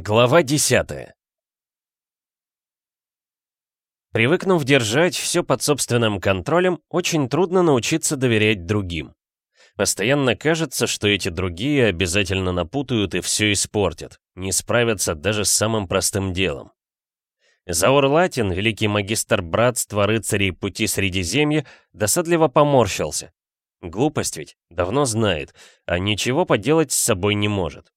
Глава 10 Привыкнув держать все под собственным контролем, очень трудно научиться доверять другим. Постоянно кажется, что эти другие обязательно напутают и все испортят, не справятся даже с самым простым делом. Заур Латин, великий магистр братства рыцарей пути Средиземья, досадливо поморщился. Глупость ведь, давно знает, а ничего поделать с собой не может.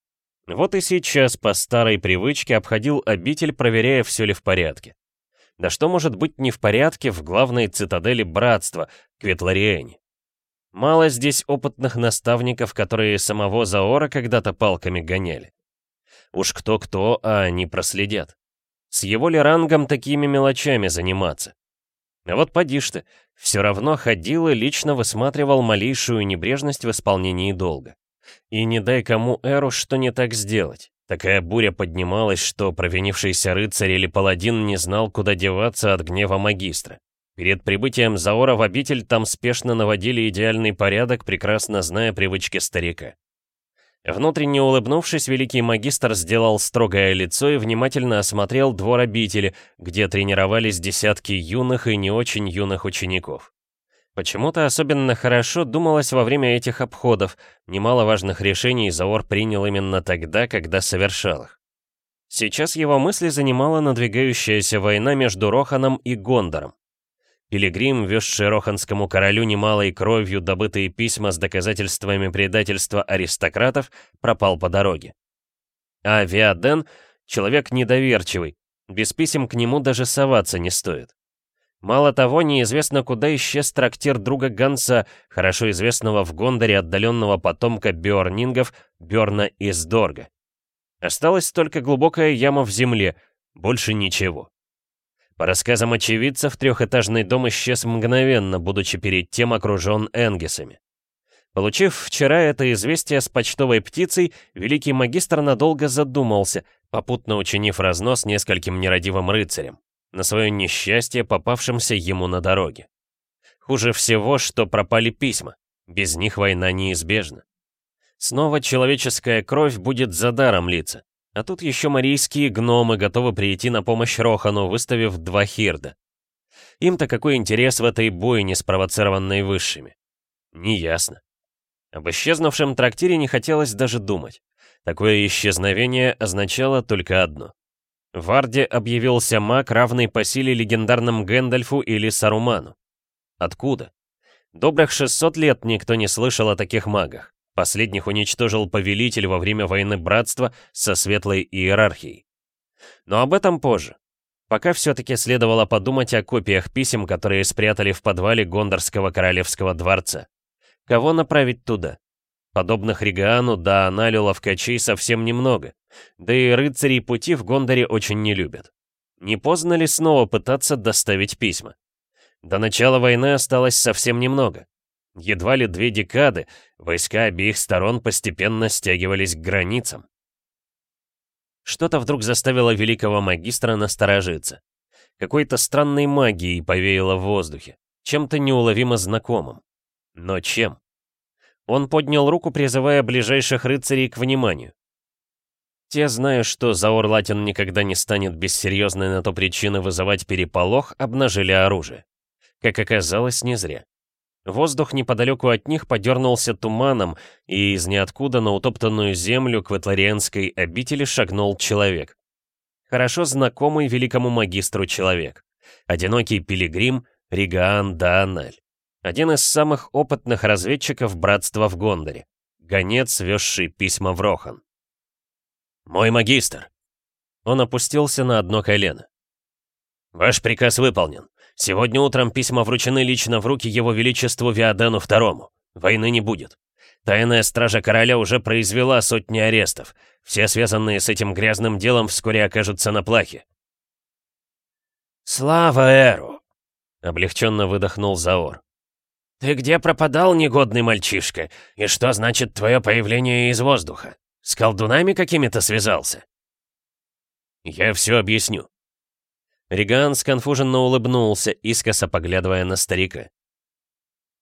Вот и сейчас по старой привычке обходил обитель, проверяя, все ли в порядке. Да что может быть не в порядке в главной цитадели братства, Кветлариэне? Мало здесь опытных наставников, которые самого Заора когда-то палками гоняли. Уж кто-кто, а они проследят. С его ли рангом такими мелочами заниматься? А вот поди ж ты, все равно ходил и лично высматривал малейшую небрежность в исполнении долга. И не дай кому Эру что не так сделать. Такая буря поднималась, что провинившийся рыцарь или паладин не знал, куда деваться от гнева магистра. Перед прибытием Заора в обитель там спешно наводили идеальный порядок, прекрасно зная привычки старика. Внутренне улыбнувшись, великий магистр сделал строгое лицо и внимательно осмотрел двор обители, где тренировались десятки юных и не очень юных учеников. Почему-то особенно хорошо думалось во время этих обходов, немало важных решений Заор принял именно тогда, когда совершал их. Сейчас его мысли занимала надвигающаяся война между Роханом и Гондором. Пилигрим, везший Роханскому королю немалой кровью добытые письма с доказательствами предательства аристократов, пропал по дороге. А Виаден — человек недоверчивый, без писем к нему даже соваться не стоит. Мало того, неизвестно, куда исчез трактир друга Ганса, хорошо известного в Гондоре отдаленного потомка Бёрнингов, Бёрна из Дорга. Осталась только глубокая яма в земле, больше ничего. По рассказам очевидцев, трехэтажный дом исчез мгновенно, будучи перед тем окружен энгисами. Получив вчера это известие с почтовой птицей, великий магистр надолго задумался, попутно учинив разнос нескольким нерадивым рыцарям на свое несчастье, попавшимся ему на дороге. Хуже всего, что пропали письма. Без них война неизбежна. Снова человеческая кровь будет за даром литься. А тут еще марийские гномы готовы прийти на помощь Рохану, выставив два хирда. Им-то какой интерес в этой бойне, спровоцированной высшими? Неясно. Об исчезнувшем трактире не хотелось даже думать. Такое исчезновение означало только одно. В Арде объявился маг, равный по силе легендарным Гэндальфу или Саруману. Откуда? Добрых 600 лет никто не слышал о таких магах. Последних уничтожил повелитель во время войны братства со светлой иерархией. Но об этом позже. Пока все-таки следовало подумать о копиях писем, которые спрятали в подвале Гондорского королевского дворца. Кого направить туда? Подобных Ригану да Аналю ловкачей совсем немного. Да и рыцарей пути в Гондоре очень не любят. Не поздно ли снова пытаться доставить письма? До начала войны осталось совсем немного. Едва ли две декады, войска обеих сторон постепенно стягивались к границам. Что-то вдруг заставило великого магистра насторожиться. Какой-то странной магией повеяло в воздухе, чем-то неуловимо знакомым. Но чем? Он поднял руку, призывая ближайших рыцарей к вниманию. Те, зная, что Заор Латин никогда не станет без серьезной на то причины вызывать переполох, обнажили оружие. Как оказалось, не зря. Воздух неподалеку от них подернулся туманом, и из ниоткуда на утоптанную землю к ватларианской обители шагнул человек. Хорошо знакомый великому магистру человек. Одинокий пилигрим Ригаан Дааналь. Один из самых опытных разведчиков братства в Гондоре. Гонец, везший письма в Рохан. «Мой магистр!» Он опустился на одно колено. «Ваш приказ выполнен. Сегодня утром письма вручены лично в руки его величеству Виадену II. Войны не будет. Тайная стража короля уже произвела сотни арестов. Все связанные с этим грязным делом вскоре окажутся на плахе. «Слава Эру!» — облегченно выдохнул Заор. «Ты где пропадал, негодный мальчишка? И что значит твое появление из воздуха? С колдунами какими-то связался?» «Я все объясню». Риган сконфуженно улыбнулся, искоса поглядывая на старика.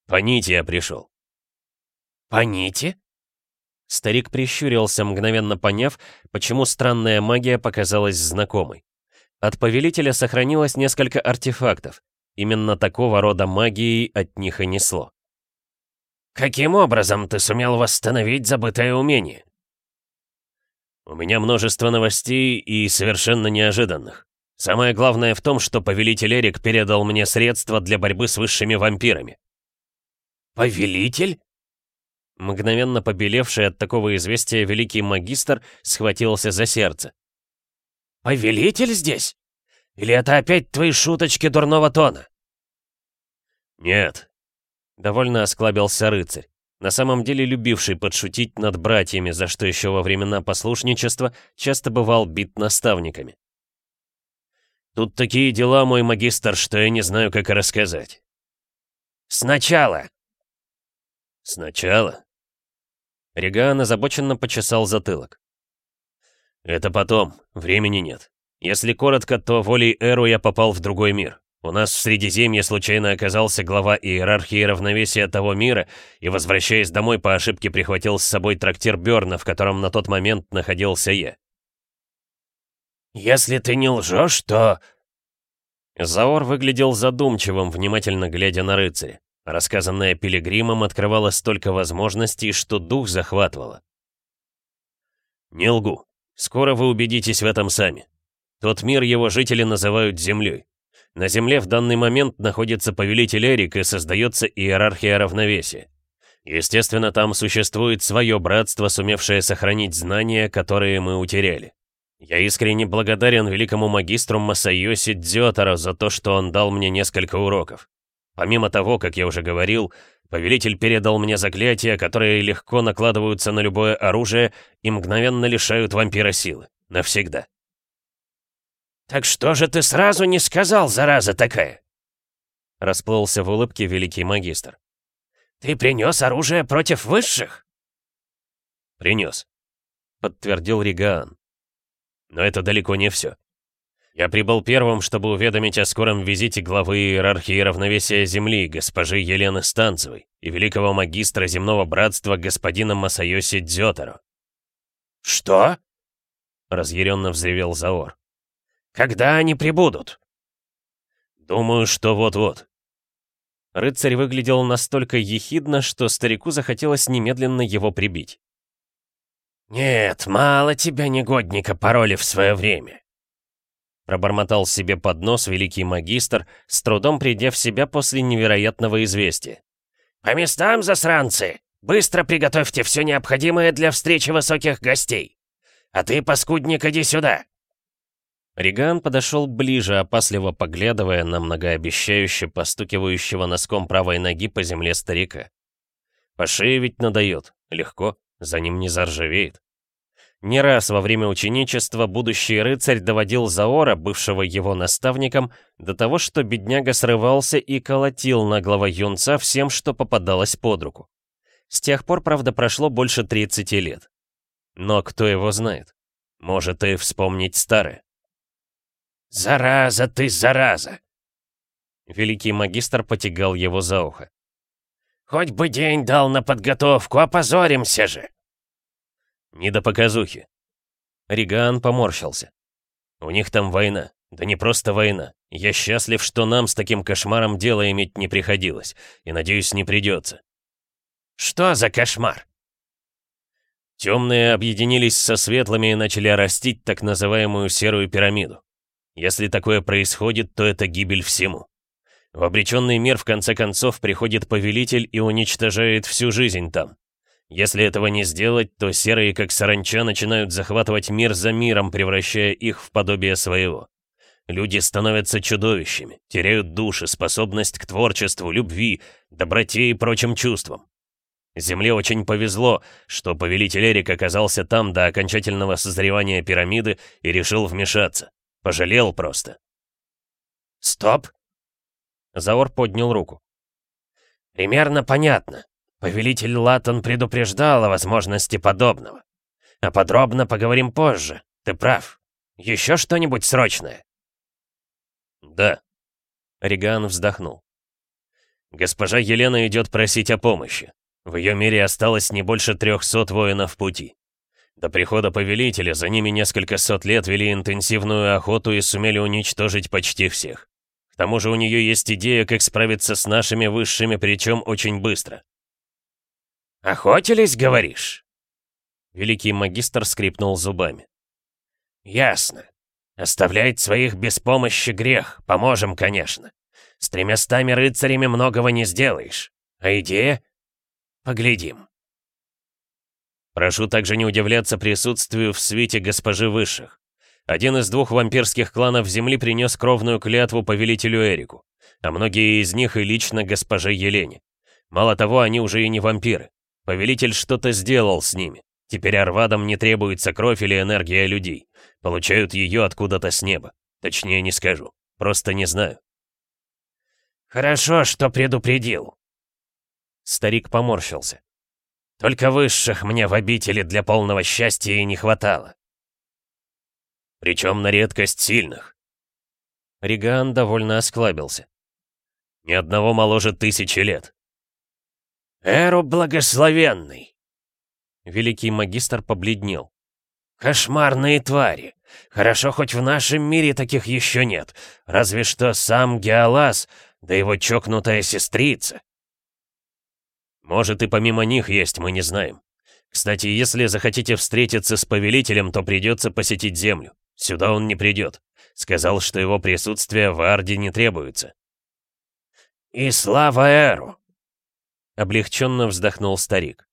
«По нити я пришел». «По нити?» Старик прищурился, мгновенно поняв, почему странная магия показалась знакомой. От повелителя сохранилось несколько артефактов. Именно такого рода магией от них и несло. «Каким образом ты сумел восстановить забытое умение?» «У меня множество новостей и совершенно неожиданных. Самое главное в том, что повелитель Эрик передал мне средства для борьбы с высшими вампирами». «Повелитель?» Мгновенно побелевший от такого известия великий магистр схватился за сердце. «Повелитель здесь? Или это опять твои шуточки дурного тона?» «Нет», — довольно осклабился рыцарь, на самом деле любивший подшутить над братьями, за что еще во времена послушничества часто бывал бит наставниками. «Тут такие дела, мой магистр, что я не знаю, как рассказать». «Сначала!» «Сначала?» Регаан озабоченно почесал затылок. «Это потом, времени нет. Если коротко, то волей Эру я попал в другой мир. У нас в Средиземье случайно оказался глава иерархии равновесия того мира, и, возвращаясь домой, по ошибке прихватил с собой трактир Бёрна, в котором на тот момент находился я. «Если ты не лжешь, то...» Заор выглядел задумчивым, внимательно глядя на рыцаря. Рассказанное Пилигримом открывало столько возможностей, что дух захватывало. «Не лгу. Скоро вы убедитесь в этом сами. Тот мир его жители называют Землей. На Земле в данный момент находится повелитель Эрик и создается иерархия равновесия. Естественно, там существует свое братство, сумевшее сохранить знания, которые мы утеряли. Я искренне благодарен великому магистру Масайоси Дзётаро за то, что он дал мне несколько уроков. Помимо того, как я уже говорил, повелитель передал мне заклятия, которые легко накладываются на любое оружие и мгновенно лишают вампира силы. Навсегда. «Так что же ты сразу не сказал, зараза такая?» Расплылся в улыбке великий магистр. «Ты принес оружие против высших?» «Принес», — подтвердил Ригаан. «Но это далеко не все. Я прибыл первым, чтобы уведомить о скором визите главы иерархии равновесия Земли, госпожи Елены Станцевой, и великого магистра земного братства господина Масайоси Дзётеро. «Что?» — разъяренно взревел Заор. «Когда они прибудут?» «Думаю, что вот-вот». Рыцарь выглядел настолько ехидно, что старику захотелось немедленно его прибить. «Нет, мало тебя, негодника, пароли в свое время. Пробормотал себе под нос великий магистр, с трудом придя в себя после невероятного известия. «По местам, засранцы! Быстро приготовьте все необходимое для встречи высоких гостей! А ты, паскудник, иди сюда!» Риган подошел ближе, опасливо поглядывая на многообещающе постукивающего носком правой ноги по земле старика. По шее ведь надает, легко, за ним не заржавеет. Не раз во время ученичества будущий рыцарь доводил Заора, бывшего его наставником, до того, что бедняга срывался и колотил наглого юнца всем, что попадалось под руку. С тех пор, правда, прошло больше 30 лет. Но кто его знает? Может и вспомнить старое. «Зараза ты, зараза!» Великий магистр потягал его за ухо. «Хоть бы день дал на подготовку, опозоримся же!» «Не до показухи». Риган поморщился. «У них там война. Да не просто война. Я счастлив, что нам с таким кошмаром дело иметь не приходилось. И, надеюсь, не придется». «Что за кошмар?» Темные объединились со светлыми и начали растить так называемую серую пирамиду. Если такое происходит, то это гибель всему. В обреченный мир в конце концов приходит повелитель и уничтожает всю жизнь там. Если этого не сделать, то серые, как саранча, начинают захватывать мир за миром, превращая их в подобие своего. Люди становятся чудовищами, теряют души, способность к творчеству, любви, доброте и прочим чувствам. Земле очень повезло, что повелитель Эрик оказался там до окончательного созревания пирамиды и решил вмешаться. Пожалел просто. «Стоп!» Заор поднял руку. «Примерно понятно. Повелитель Латон предупреждал о возможности подобного. А подробно поговорим позже. Ты прав. Еще что-нибудь срочное?» «Да». Риган вздохнул. «Госпожа Елена идет просить о помощи. В ее мире осталось не больше трехсот воинов пути. До прихода Повелителя за ними несколько сот лет вели интенсивную охоту и сумели уничтожить почти всех. К тому же у нее есть идея, как справиться с нашими высшими, причем очень быстро. «Охотились, говоришь?» Великий магистр скрипнул зубами. «Ясно. Оставлять своих без помощи грех. Поможем, конечно. С тремястами рыцарями многого не сделаешь. А идея? Поглядим». Прошу также не удивляться присутствию в свете госпожи Высших. Один из двух вампирских кланов Земли принес кровную клятву повелителю Эрику, а многие из них и лично госпоже Елене. Мало того, они уже и не вампиры. Повелитель что-то сделал с ними. Теперь Арвадам не требуется кровь или энергия людей. Получают ее откуда-то с неба. Точнее не скажу. Просто не знаю. «Хорошо, что предупредил». Старик поморщился. Только высших мне в обители для полного счастья и не хватало. Причем на редкость сильных. Риган довольно осклабился. Ни одного моложе тысячи лет. Эру благословенный. Великий магистр побледнел. Кошмарные твари. Хорошо, хоть в нашем мире таких еще нет. Разве что сам Геолас, да его чокнутая сестрица. Может, и помимо них есть, мы не знаем. Кстати, если захотите встретиться с повелителем, то придется посетить Землю. Сюда он не придет. Сказал, что его присутствие в Арде не требуется. «И слава Эру!» Облегченно вздохнул старик.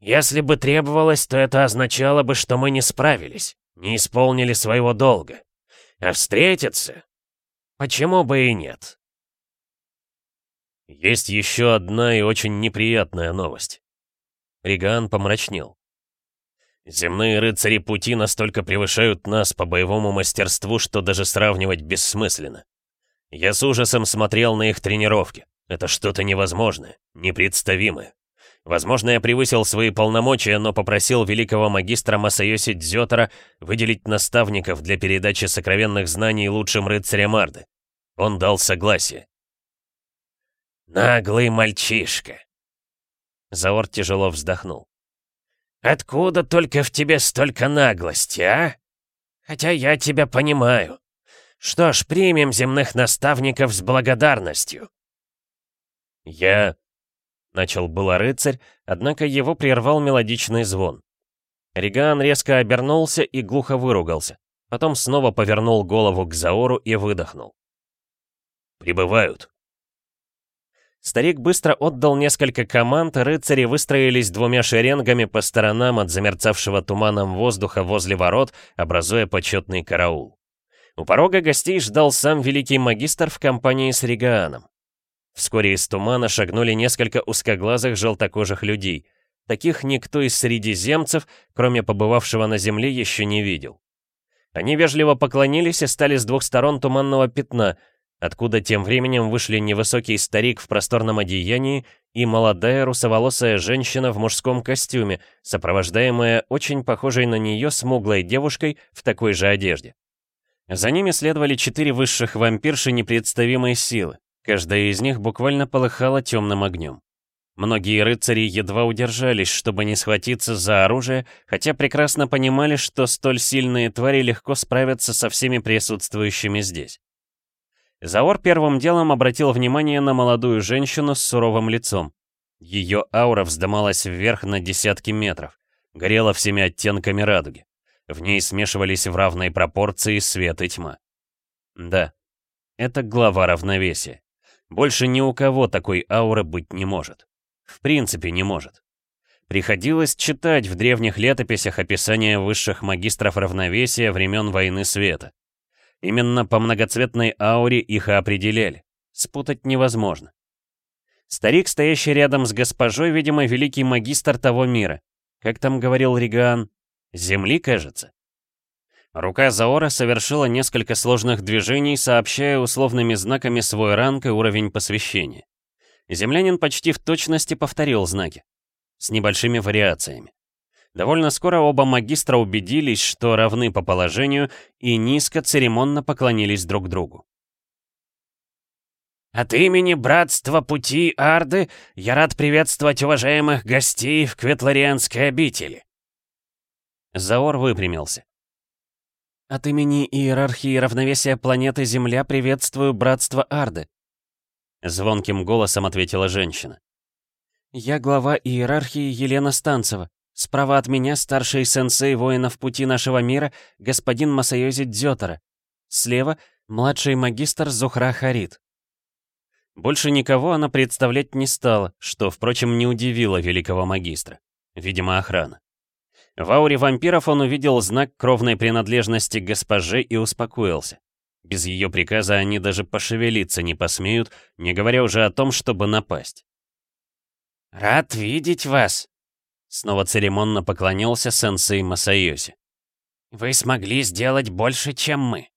«Если бы требовалось, то это означало бы, что мы не справились, не исполнили своего долга. А встретиться? Почему бы и нет?» Есть еще одна и очень неприятная новость. Риган помрачнел. Земные рыцари пути настолько превышают нас по боевому мастерству, что даже сравнивать бессмысленно. Я с ужасом смотрел на их тренировки. Это что-то невозможное, непредставимое. Возможно, я превысил свои полномочия, но попросил великого магистра Масайоси Дзётара выделить наставников для передачи сокровенных знаний лучшим рыцарям Арды. Он дал согласие. «Наглый мальчишка!» Заор тяжело вздохнул. «Откуда только в тебе столько наглости, а? Хотя я тебя понимаю. Что ж, примем земных наставников с благодарностью». «Я...» — начал было рыцарь, однако его прервал мелодичный звон. Риган резко обернулся и глухо выругался. Потом снова повернул голову к Заору и выдохнул. «Прибывают». Старик быстро отдал несколько команд, рыцари выстроились двумя шеренгами по сторонам от замерцавшего туманом воздуха возле ворот, образуя почетный караул. У порога гостей ждал сам великий магистр в компании с Регааном. Вскоре из тумана шагнули несколько узкоглазых желтокожих людей. Таких никто из средиземцев, кроме побывавшего на земле, еще не видел. Они вежливо поклонились и стали с двух сторон туманного пятна — откуда тем временем вышли невысокий старик в просторном одеянии и молодая русоволосая женщина в мужском костюме, сопровождаемая очень похожей на нее смуглой девушкой в такой же одежде. За ними следовали четыре высших вампирши непредставимой силы, каждая из них буквально полыхала темным огнем. Многие рыцари едва удержались, чтобы не схватиться за оружие, хотя прекрасно понимали, что столь сильные твари легко справятся со всеми присутствующими здесь. Заор первым делом обратил внимание на молодую женщину с суровым лицом. Ее аура вздымалась вверх на десятки метров, горела всеми оттенками радуги. В ней смешивались в равной пропорции свет и тьма. Да, это глава равновесия. Больше ни у кого такой ауры быть не может. В принципе, не может. Приходилось читать в древних летописях описания высших магистров равновесия времен войны света. Именно по многоцветной ауре их и определяли. Спутать невозможно. Старик, стоящий рядом с госпожой, видимо, великий магистр того мира. Как там говорил Ригаан? Земли, кажется. Рука Заора совершила несколько сложных движений, сообщая условными знаками свой ранг и уровень посвящения. Землянин почти в точности повторил знаки. С небольшими вариациями. Довольно скоро оба магистра убедились, что равны по положению, и низко церемонно поклонились друг другу. От имени Братства Пути Арды я рад приветствовать уважаемых гостей в Кветларианской обители. Заор выпрямился. От имени Иерархии Равновесия Планеты Земля приветствую Братство Арды. Звонким голосом ответила женщина. Я глава Иерархии Елена Станцева. Справа от меня старший сенсей воинов пути нашего мира, господин Масайози Дзётара. Слева — младший магистр Зухра Харит. Больше никого она представлять не стала, что, впрочем, не удивило великого магистра. Видимо, охрана. В ауре вампиров он увидел знак кровной принадлежности госпоже и успокоился. Без ее приказа они даже пошевелиться не посмеют, не говоря уже о том, чтобы напасть. «Рад видеть вас!» Снова церемонно поклонился сенсей Масайоси. «Вы смогли сделать больше, чем мы.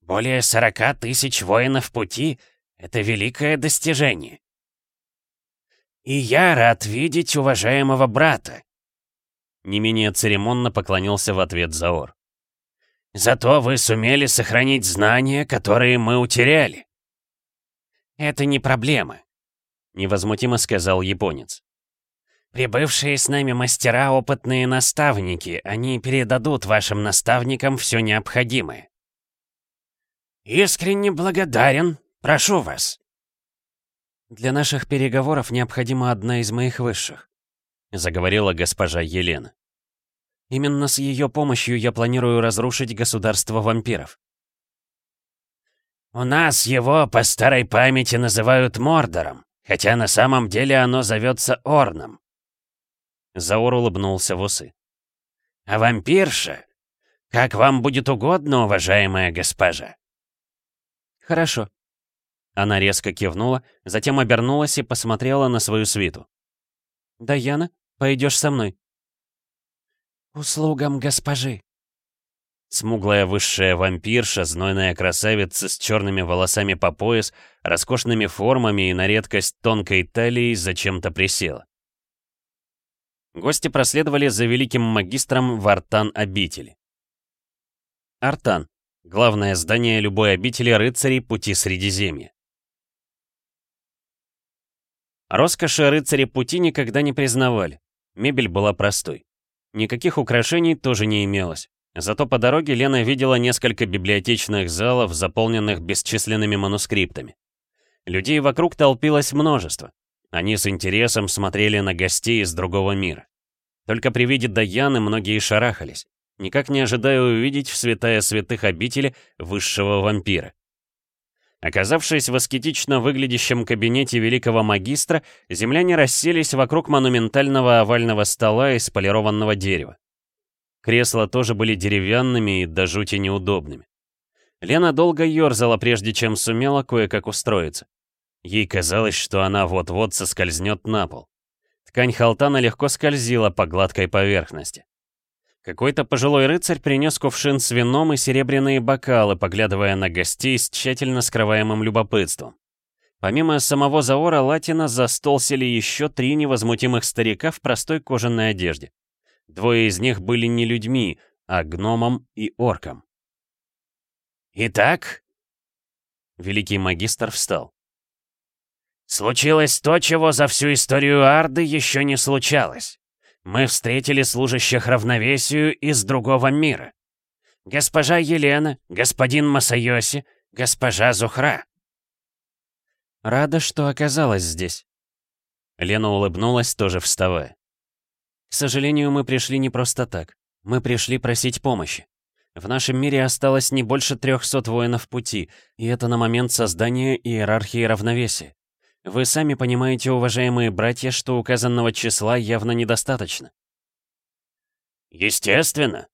Более сорока тысяч воинов пути — это великое достижение. И я рад видеть уважаемого брата. Не менее церемонно поклонился в ответ Заор. «Зато вы сумели сохранить знания, которые мы утеряли». «Это не проблема», — невозмутимо сказал японец. Прибывшие с нами мастера — опытные наставники, они передадут вашим наставникам все необходимое. Искренне благодарен, прошу вас. Для наших переговоров необходима одна из моих высших, заговорила госпожа Елена. Именно с ее помощью я планирую разрушить государство вампиров. У нас его по старой памяти называют Мордором, хотя на самом деле оно зовется Орном. Заор улыбнулся в усы. «А вампирша? Как вам будет угодно, уважаемая госпожа?» «Хорошо». Она резко кивнула, затем обернулась и посмотрела на свою свиту. «Даяна, пойдешь со мной?» «Услугам госпожи». Смуглая высшая вампирша, знойная красавица с черными волосами по пояс, роскошными формами и на редкость тонкой талией зачем-то присела. Гости проследовали за великим магистром в Артан-обители. Артан — главное здание любой обители рыцарей пути Средиземья. Роскоши рыцари пути никогда не признавали. Мебель была простой. Никаких украшений тоже не имелось. Зато по дороге Лена видела несколько библиотечных залов, заполненных бесчисленными манускриптами. Людей вокруг толпилось множество. Они с интересом смотрели на гостей из другого мира. Только при виде Даяны многие шарахались, никак не ожидая увидеть в святая святых обители высшего вампира. Оказавшись в аскетично выглядящем кабинете великого магистра, земляне расселись вокруг монументального овального стола из полированного дерева. Кресла тоже были деревянными и до жути неудобными. Лена долго ерзала, прежде чем сумела кое-как устроиться. Ей казалось, что она вот-вот соскользнет на пол. Ткань халтана легко скользила по гладкой поверхности. Какой-то пожилой рыцарь принес кувшин с вином и серебряные бокалы, поглядывая на гостей с тщательно скрываемым любопытством. Помимо самого Заора Латина за стол сели еще три невозмутимых старика в простой кожаной одежде. Двое из них были не людьми, а гномом и орком. «Итак?» Великий магистр встал. «Случилось то, чего за всю историю Арды еще не случалось. Мы встретили служащих равновесию из другого мира. Госпожа Елена, господин Масайоси, госпожа Зухра. Рада, что оказалась здесь. Лена улыбнулась, тоже вставая. К сожалению, мы пришли не просто так. Мы пришли просить помощи. В нашем мире осталось не больше 300 воинов пути, и это на момент создания иерархии равновесия. Вы сами понимаете, уважаемые братья, что указанного числа явно недостаточно. Естественно.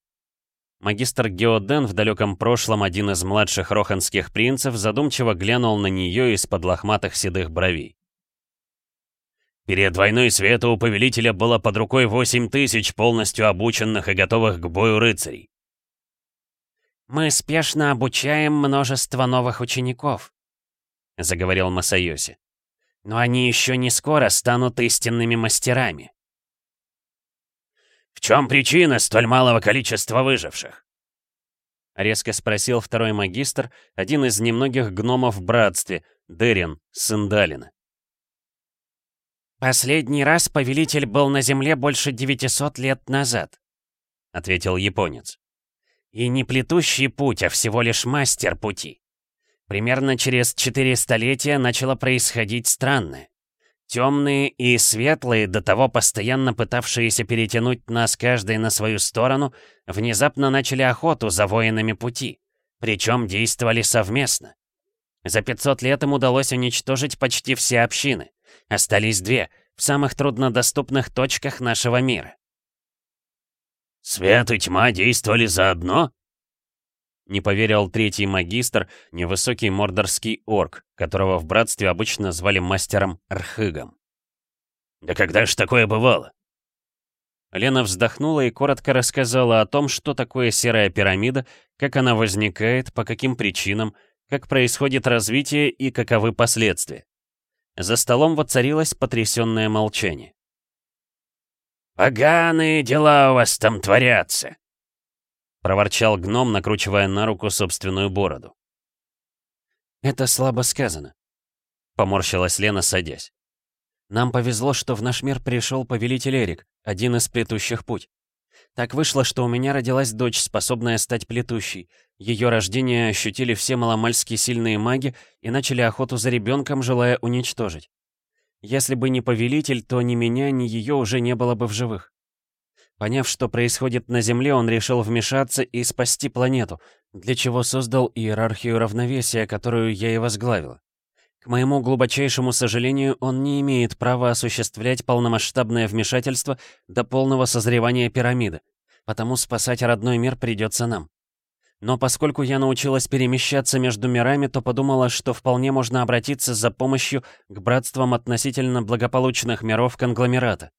Магистр Геоден, в далеком прошлом один из младших роханских принцев, задумчиво глянул на нее из-под лохматых седых бровей. Перед войной света у повелителя было под рукой 8 тысяч полностью обученных и готовых к бою рыцарей. «Мы спешно обучаем множество новых учеников», — заговорил Масайоси но они еще не скоро станут истинными мастерами. В чем причина столь малого количества выживших? Резко спросил второй магистр, один из немногих гномов в братстве, Дерин, сын Далина. «Последний раз повелитель был на Земле больше 900 лет назад», — ответил японец. «И не плетущий путь, а всего лишь мастер пути. Примерно через четыре столетия начало происходить странное. Темные и светлые, до того постоянно пытавшиеся перетянуть нас каждый на свою сторону, внезапно начали охоту за воинами пути, причем действовали совместно. За 500 лет им удалось уничтожить почти все общины. Остались две, в самых труднодоступных точках нашего мира. «Свет и тьма действовали заодно?» Не поверил третий магистр, невысокий мордорский орк, которого в братстве обычно звали мастером Рхыгом. «Да когда ж такое бывало?» Лена вздохнула и коротко рассказала о том, что такое серая пирамида, как она возникает, по каким причинам, как происходит развитие и каковы последствия. За столом воцарилось потрясенное молчание. «Поганые дела у вас там творятся!» Проворчал гном, накручивая на руку собственную бороду. «Это слабо сказано», — поморщилась Лена, садясь. «Нам повезло, что в наш мир пришел повелитель Эрик, один из плетущих путь. Так вышло, что у меня родилась дочь, способная стать плетущей. Ее рождение ощутили все маломальски сильные маги и начали охоту за ребенком, желая уничтожить. Если бы не повелитель, то ни меня, ни ее уже не было бы в живых. Поняв, что происходит на Земле, он решил вмешаться и спасти планету, для чего создал иерархию равновесия, которую я и возглавила. К моему глубочайшему сожалению, он не имеет права осуществлять полномасштабное вмешательство до полного созревания пирамиды, потому спасать родной мир придется нам. Но поскольку я научилась перемещаться между мирами, то подумала, что вполне можно обратиться за помощью к братствам относительно благополучных миров конгломерата.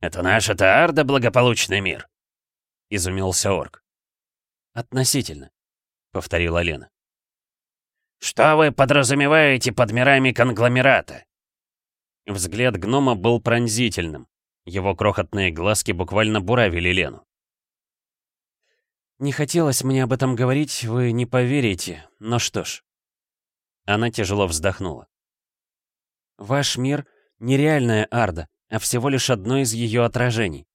«Это наш-то Арда благополучный мир?» — изумился орк. «Относительно», — повторила Лена. «Что вы подразумеваете под мирами конгломерата?» Взгляд гнома был пронзительным. Его крохотные глазки буквально буравили Лену. «Не хотелось мне об этом говорить, вы не поверите, но что ж». Она тяжело вздохнула. «Ваш мир — нереальная Арда, а всего лишь одно из ее отражений.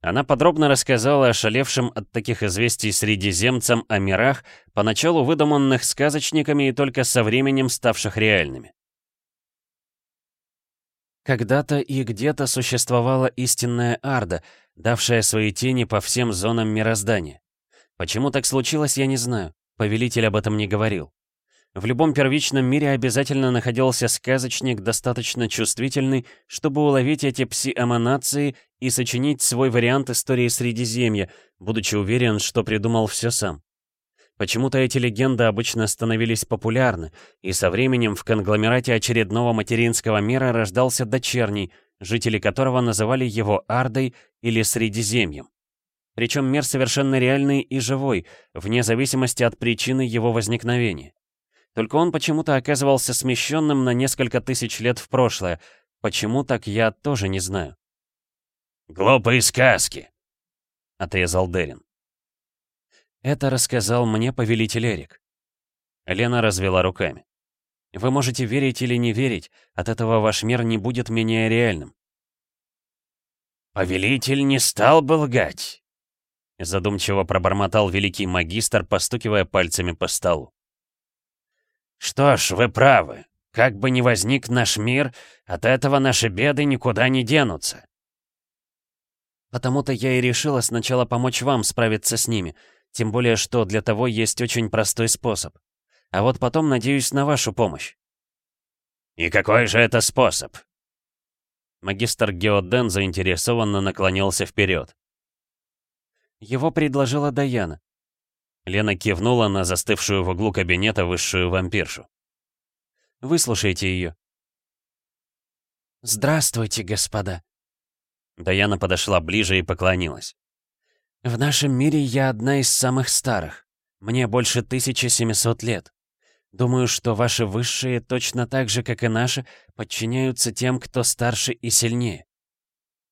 Она подробно рассказала ошалевшим от таких известий средиземцам о мирах, поначалу выдуманных сказочниками и только со временем ставших реальными. Когда-то и где-то существовала истинная Арда, давшая свои тени по всем зонам мироздания. Почему так случилось, я не знаю. Повелитель об этом не говорил. В любом первичном мире обязательно находился сказочник, достаточно чувствительный, чтобы уловить эти пси-эманации и сочинить свой вариант истории Средиземья, будучи уверен, что придумал все сам. Почему-то эти легенды обычно становились популярны, и со временем в конгломерате очередного материнского мира рождался дочерний, жители которого называли его Ардой или Средиземьем. Причем мир совершенно реальный и живой, вне зависимости от причины его возникновения. Только он почему-то оказывался смещенным на несколько тысяч лет в прошлое. Почему так, я тоже не знаю. «Глупые сказки!» — отрезал Дерин. Это рассказал мне повелитель Эрик. Лена развела руками. Вы можете верить или не верить, от этого ваш мир не будет менее реальным. «Повелитель не стал бы лгать», — задумчиво пробормотал великий магистр, постукивая пальцами по столу. Что ж, вы правы. Как бы ни возник наш мир, от этого наши беды никуда не денутся. Потому-то я и решила сначала помочь вам справиться с ними, тем более что для того есть очень простой способ. А вот потом надеюсь на вашу помощь. И какой же это способ? Магистр Геоден заинтересованно наклонился вперед. Его предложила Даяна. Лена кивнула на застывшую в углу кабинета высшую вампиршу. «Выслушайте ее». «Здравствуйте, господа». Даяна подошла ближе и поклонилась. «В нашем мире я одна из самых старых. Мне больше 1700 лет. Думаю, что ваши высшие, точно так же, как и наши, подчиняются тем, кто старше и сильнее.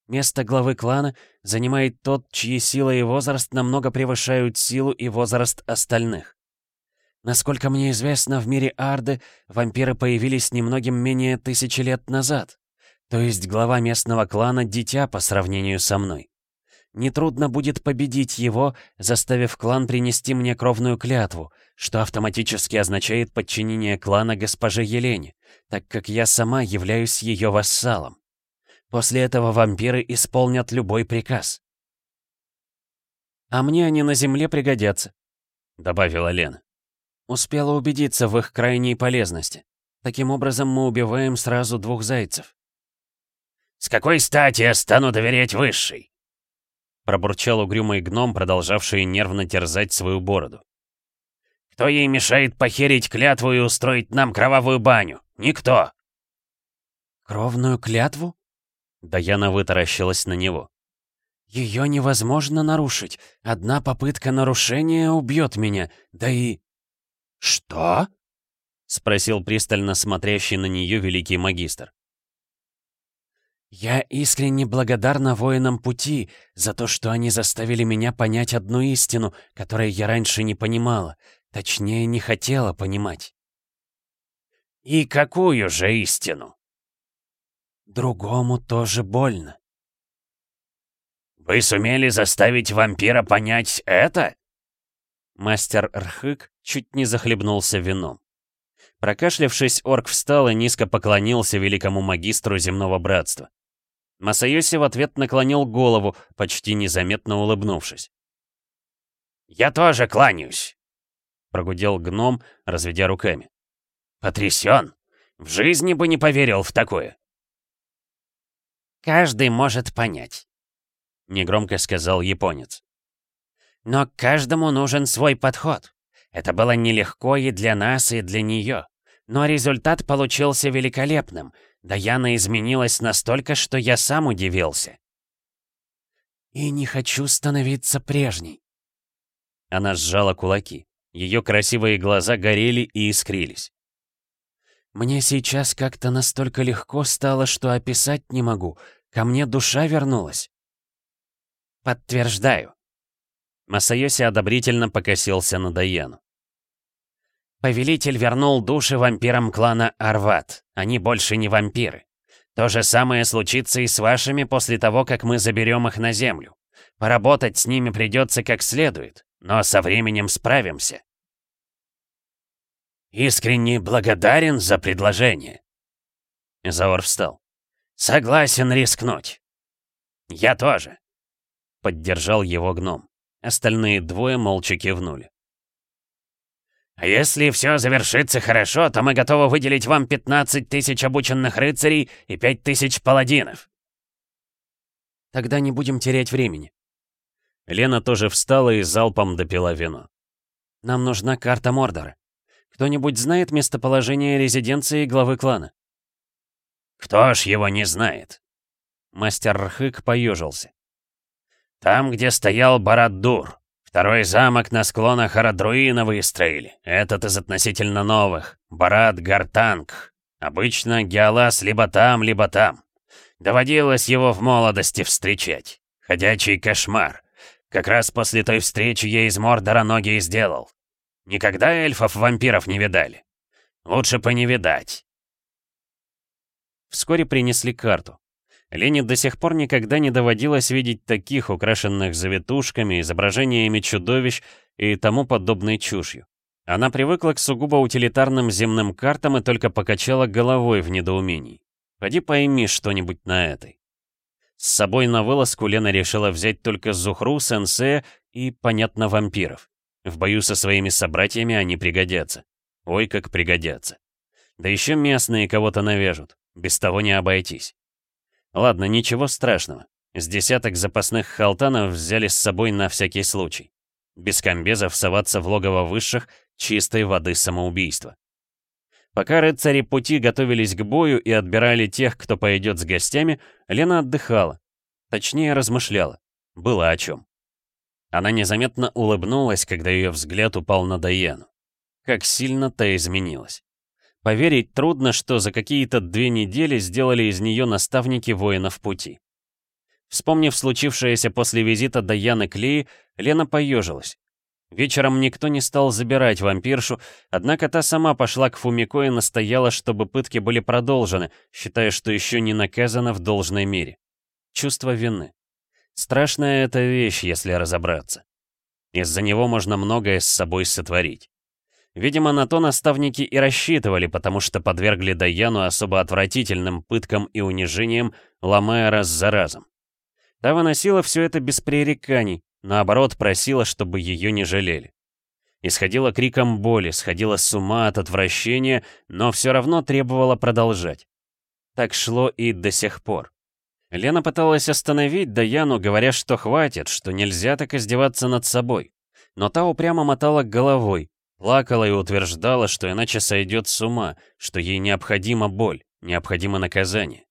Место главы клана занимает тот, чьи сила и возраст намного превышают силу и возраст остальных. Насколько мне известно, в мире Арды вампиры появились немногим менее тысячи лет назад. То есть глава местного клана — дитя по сравнению со мной. Нетрудно будет победить его, заставив клан принести мне кровную клятву, что автоматически означает подчинение клана госпоже Елене, так как я сама являюсь ее вассалом. После этого вампиры исполнят любой приказ. «А мне они на земле пригодятся», — добавила Лена. Успела убедиться в их крайней полезности. Таким образом мы убиваем сразу двух зайцев. «С какой стати я стану доверять высшей?» Пробурчал угрюмый гном, продолжавший нервно терзать свою бороду. «Кто ей мешает похерить клятву и устроить нам кровавую баню? Никто!» «Кровную клятву?» Даяна вытаращилась на него. «Ее невозможно нарушить. Одна попытка нарушения убьет меня, да и...» «Что?» — спросил пристально смотрящий на нее великий магистр. «Я искренне благодарна воинам пути за то, что они заставили меня понять одну истину, которую я раньше не понимала, точнее, не хотела понимать». «И какую же истину?» «Другому тоже больно». «Вы сумели заставить вампира понять это?» Мастер Рхык чуть не захлебнулся вином. Прокашлявшись, орк встал и низко поклонился великому магистру земного братства. Масайоси в ответ наклонил голову, почти незаметно улыбнувшись. «Я тоже кланяюсь!» — прогудел гном, разведя руками. «Потрясен! В жизни бы не поверил в такое!» «Каждый может понять», — негромко сказал японец. «Но каждому нужен свой подход. Это было нелегко и для нас, и для нее. Но результат получился великолепным — Даяна изменилась настолько, что я сам удивился. «И не хочу становиться прежней». Она сжала кулаки. Ее красивые глаза горели и искрились. «Мне сейчас как-то настолько легко стало, что описать не могу. Ко мне душа вернулась». «Подтверждаю». Масайоси одобрительно покосился на Даяну. Повелитель вернул души вампирам клана Арват. Они больше не вампиры. То же самое случится и с вашими после того, как мы заберем их на землю. Поработать с ними придется как следует, но со временем справимся. Искренне благодарен за предложение. Заор встал. Согласен рискнуть. Я тоже. Поддержал его гном. Остальные двое молча кивнули. А если все завершится хорошо, то мы готовы выделить вам 15 тысяч обученных рыцарей и 5 тысяч паладинов. Тогда не будем терять времени. Лена тоже встала и залпом допила вино. Нам нужна карта Мордора. Кто-нибудь знает местоположение резиденции главы клана? Кто ж его не знает? Мастер Рхык поежился. Там, где стоял Барад-Дур. Второй замок на склонах Арадруина выстроили. Этот из относительно новых. Барат Гартанг. Обычно Геолас либо там, либо там. Доводилось его в молодости встречать. Ходячий кошмар. Как раз после той встречи я из Мордора ноги и сделал. Никогда эльфов-вампиров не видали. Лучше бы не видать. Вскоре принесли карту. Лене до сих пор никогда не доводилось видеть таких, украшенных завитушками, изображениями чудовищ и тому подобной чушью. Она привыкла к сугубо утилитарным земным картам и только покачала головой в недоумении. Поди пойми что-нибудь на этой. С собой на вылазку Лена решила взять только Зухру, Сенсея и, понятно, вампиров. В бою со своими собратьями они пригодятся. Ой, как пригодятся. Да еще местные кого-то навяжут. Без того не обойтись. Ладно, ничего страшного. С десяток запасных халтанов взяли с собой на всякий случай. Без комбезов соваться в логово высших — чистой воды самоубийства. Пока рыцари пути готовились к бою и отбирали тех, кто пойдет с гостями, Лена отдыхала. Точнее, размышляла. Было о чем. Она незаметно улыбнулась, когда ее взгляд упал на Даяну. Как сильно та изменилась. Поверить трудно, что за какие-то две недели сделали из нее наставники воинов пути. Вспомнив случившееся после визита Даяны Клеи, Лена поежилась. Вечером никто не стал забирать вампиршу, однако та сама пошла к Фумико и настояла, чтобы пытки были продолжены, считая, что еще не наказана в должной мере. Чувство вины. Страшная эта вещь, если разобраться. Из-за него можно многое с собой сотворить. Видимо, на то наставники и рассчитывали, потому что подвергли Даяну особо отвратительным пыткам и унижениям, ломая раз за разом. Та выносила все это без пререканий, наоборот, просила, чтобы ее не жалели. Исходила криком боли, сходила с ума от отвращения, но все равно требовала продолжать. Так шло и до сих пор. Лена пыталась остановить Даяну, говоря, что хватит, что нельзя так издеваться над собой. Но та упрямо мотала головой, плакала и утверждала, что иначе сойдет с ума, что ей необходима боль, необходимо наказание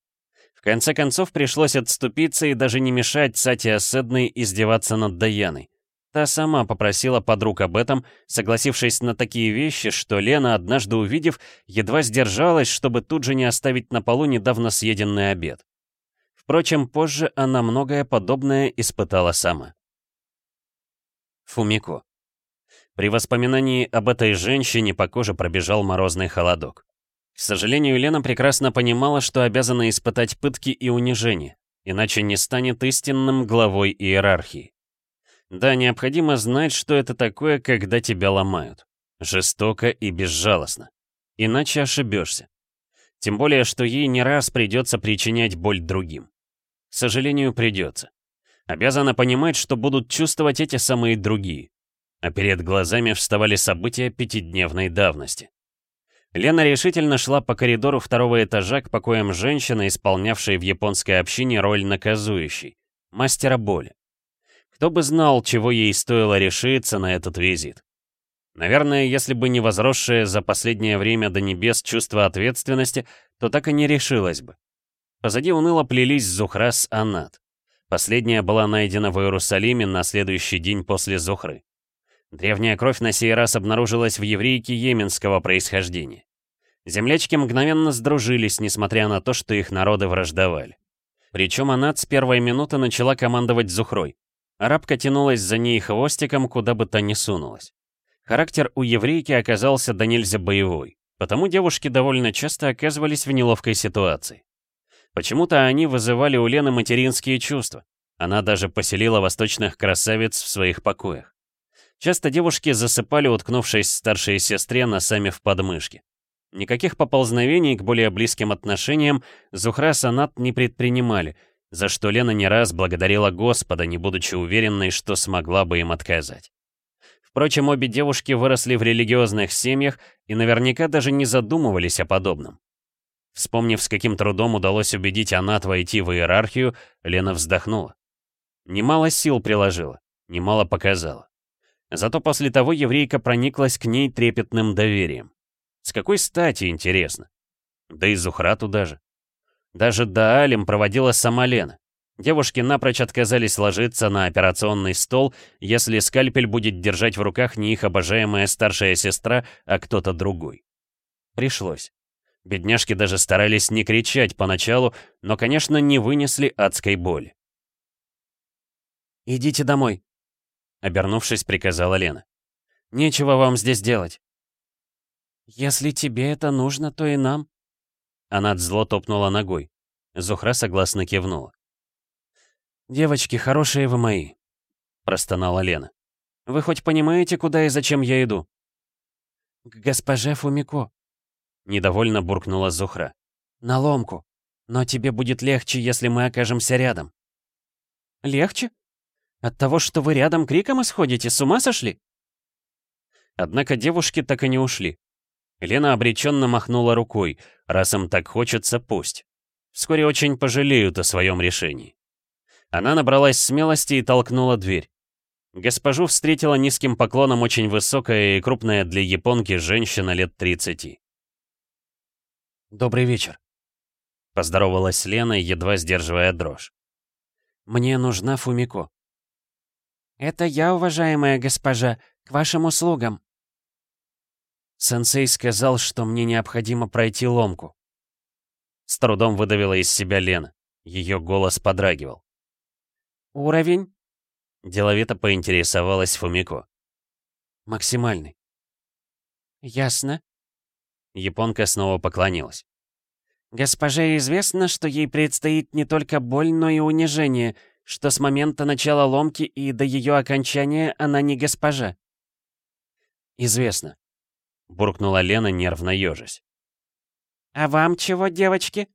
конце концов пришлось отступиться и даже не мешать Сати Седной издеваться над Даяной. Та сама попросила подруг об этом, согласившись на такие вещи, что Лена, однажды увидев, едва сдержалась, чтобы тут же не оставить на полу недавно съеденный обед. Впрочем, позже она многое подобное испытала сама. Фумико. При воспоминании об этой женщине по коже пробежал морозный холодок. К сожалению, Лена прекрасно понимала, что обязана испытать пытки и унижения, иначе не станет истинным главой иерархии. Да, необходимо знать, что это такое, когда тебя ломают. Жестоко и безжалостно. Иначе ошибешься. Тем более, что ей не раз придется причинять боль другим. К сожалению, придется. Обязана понимать, что будут чувствовать эти самые другие. А перед глазами вставали события пятидневной давности. Лена решительно шла по коридору второго этажа к покоям женщины, исполнявшей в японской общине роль наказующей, мастера боли. Кто бы знал, чего ей стоило решиться на этот визит. Наверное, если бы не возросшее за последнее время до небес чувство ответственности, то так и не решилась бы. Позади уныло плелись Зухра с Анат. Последняя была найдена в Иерусалиме на следующий день после Зухры. Древняя кровь на сей раз обнаружилась в еврейке йеменского происхождения. Землячки мгновенно сдружились, несмотря на то, что их народы враждовали. Причем она с первой минуты начала командовать Зухрой. Арабка тянулась за ней хвостиком, куда бы то ни сунулась. Характер у еврейки оказался до нельзя боевой, потому девушки довольно часто оказывались в неловкой ситуации. Почему-то они вызывали у Лены материнские чувства. Она даже поселила восточных красавиц в своих покоях. Часто девушки засыпали, уткнувшись старшей сестре носами в подмышки. Никаких поползновений к более близким отношениям Зухра Санат не предпринимали, за что Лена не раз благодарила Господа, не будучи уверенной, что смогла бы им отказать. Впрочем, обе девушки выросли в религиозных семьях и наверняка даже не задумывались о подобном. Вспомнив, с каким трудом удалось убедить Анат войти в иерархию, Лена вздохнула. Немало сил приложила, немало показала. Зато после того еврейка прониклась к ней трепетным доверием. С какой стати, интересно? Да и Зухрату даже. Даже Даалим проводила сама Лена. Девушки напрочь отказались ложиться на операционный стол, если скальпель будет держать в руках не их обожаемая старшая сестра, а кто-то другой. Пришлось. Бедняжки даже старались не кричать поначалу, но, конечно, не вынесли адской боли. «Идите домой», — обернувшись, приказала Лена. «Нечего вам здесь делать». «Если тебе это нужно, то и нам». Она зло топнула ногой. Зухра согласно кивнула. «Девочки, хорошие вы мои», — простонала Лена. «Вы хоть понимаете, куда и зачем я иду?» «К госпоже Фумико», — недовольно буркнула Зухра. «На ломку. Но тебе будет легче, если мы окажемся рядом». «Легче? От того, что вы рядом криком исходите, с ума сошли?» Однако девушки так и не ушли. Лена обреченно махнула рукой. Раз им так хочется, пусть. Вскоре очень пожалеют о своем решении. Она набралась смелости и толкнула дверь. Госпожу встретила низким поклоном очень высокая и крупная для японки женщина лет 30. «Добрый вечер», — поздоровалась Лена, едва сдерживая дрожь. «Мне нужна Фумико». «Это я, уважаемая госпожа, к вашим услугам», Сенсей сказал, что мне необходимо пройти ломку. С трудом выдавила из себя Лена. Ее голос подрагивал. «Уровень?» — деловито поинтересовалась Фумико. «Максимальный». «Ясно». Японка снова поклонилась. «Госпоже известно, что ей предстоит не только боль, но и унижение, что с момента начала ломки и до ее окончания она не госпожа». «Известно», — буркнула Лена, нервно ежась. «А вам чего, девочки?»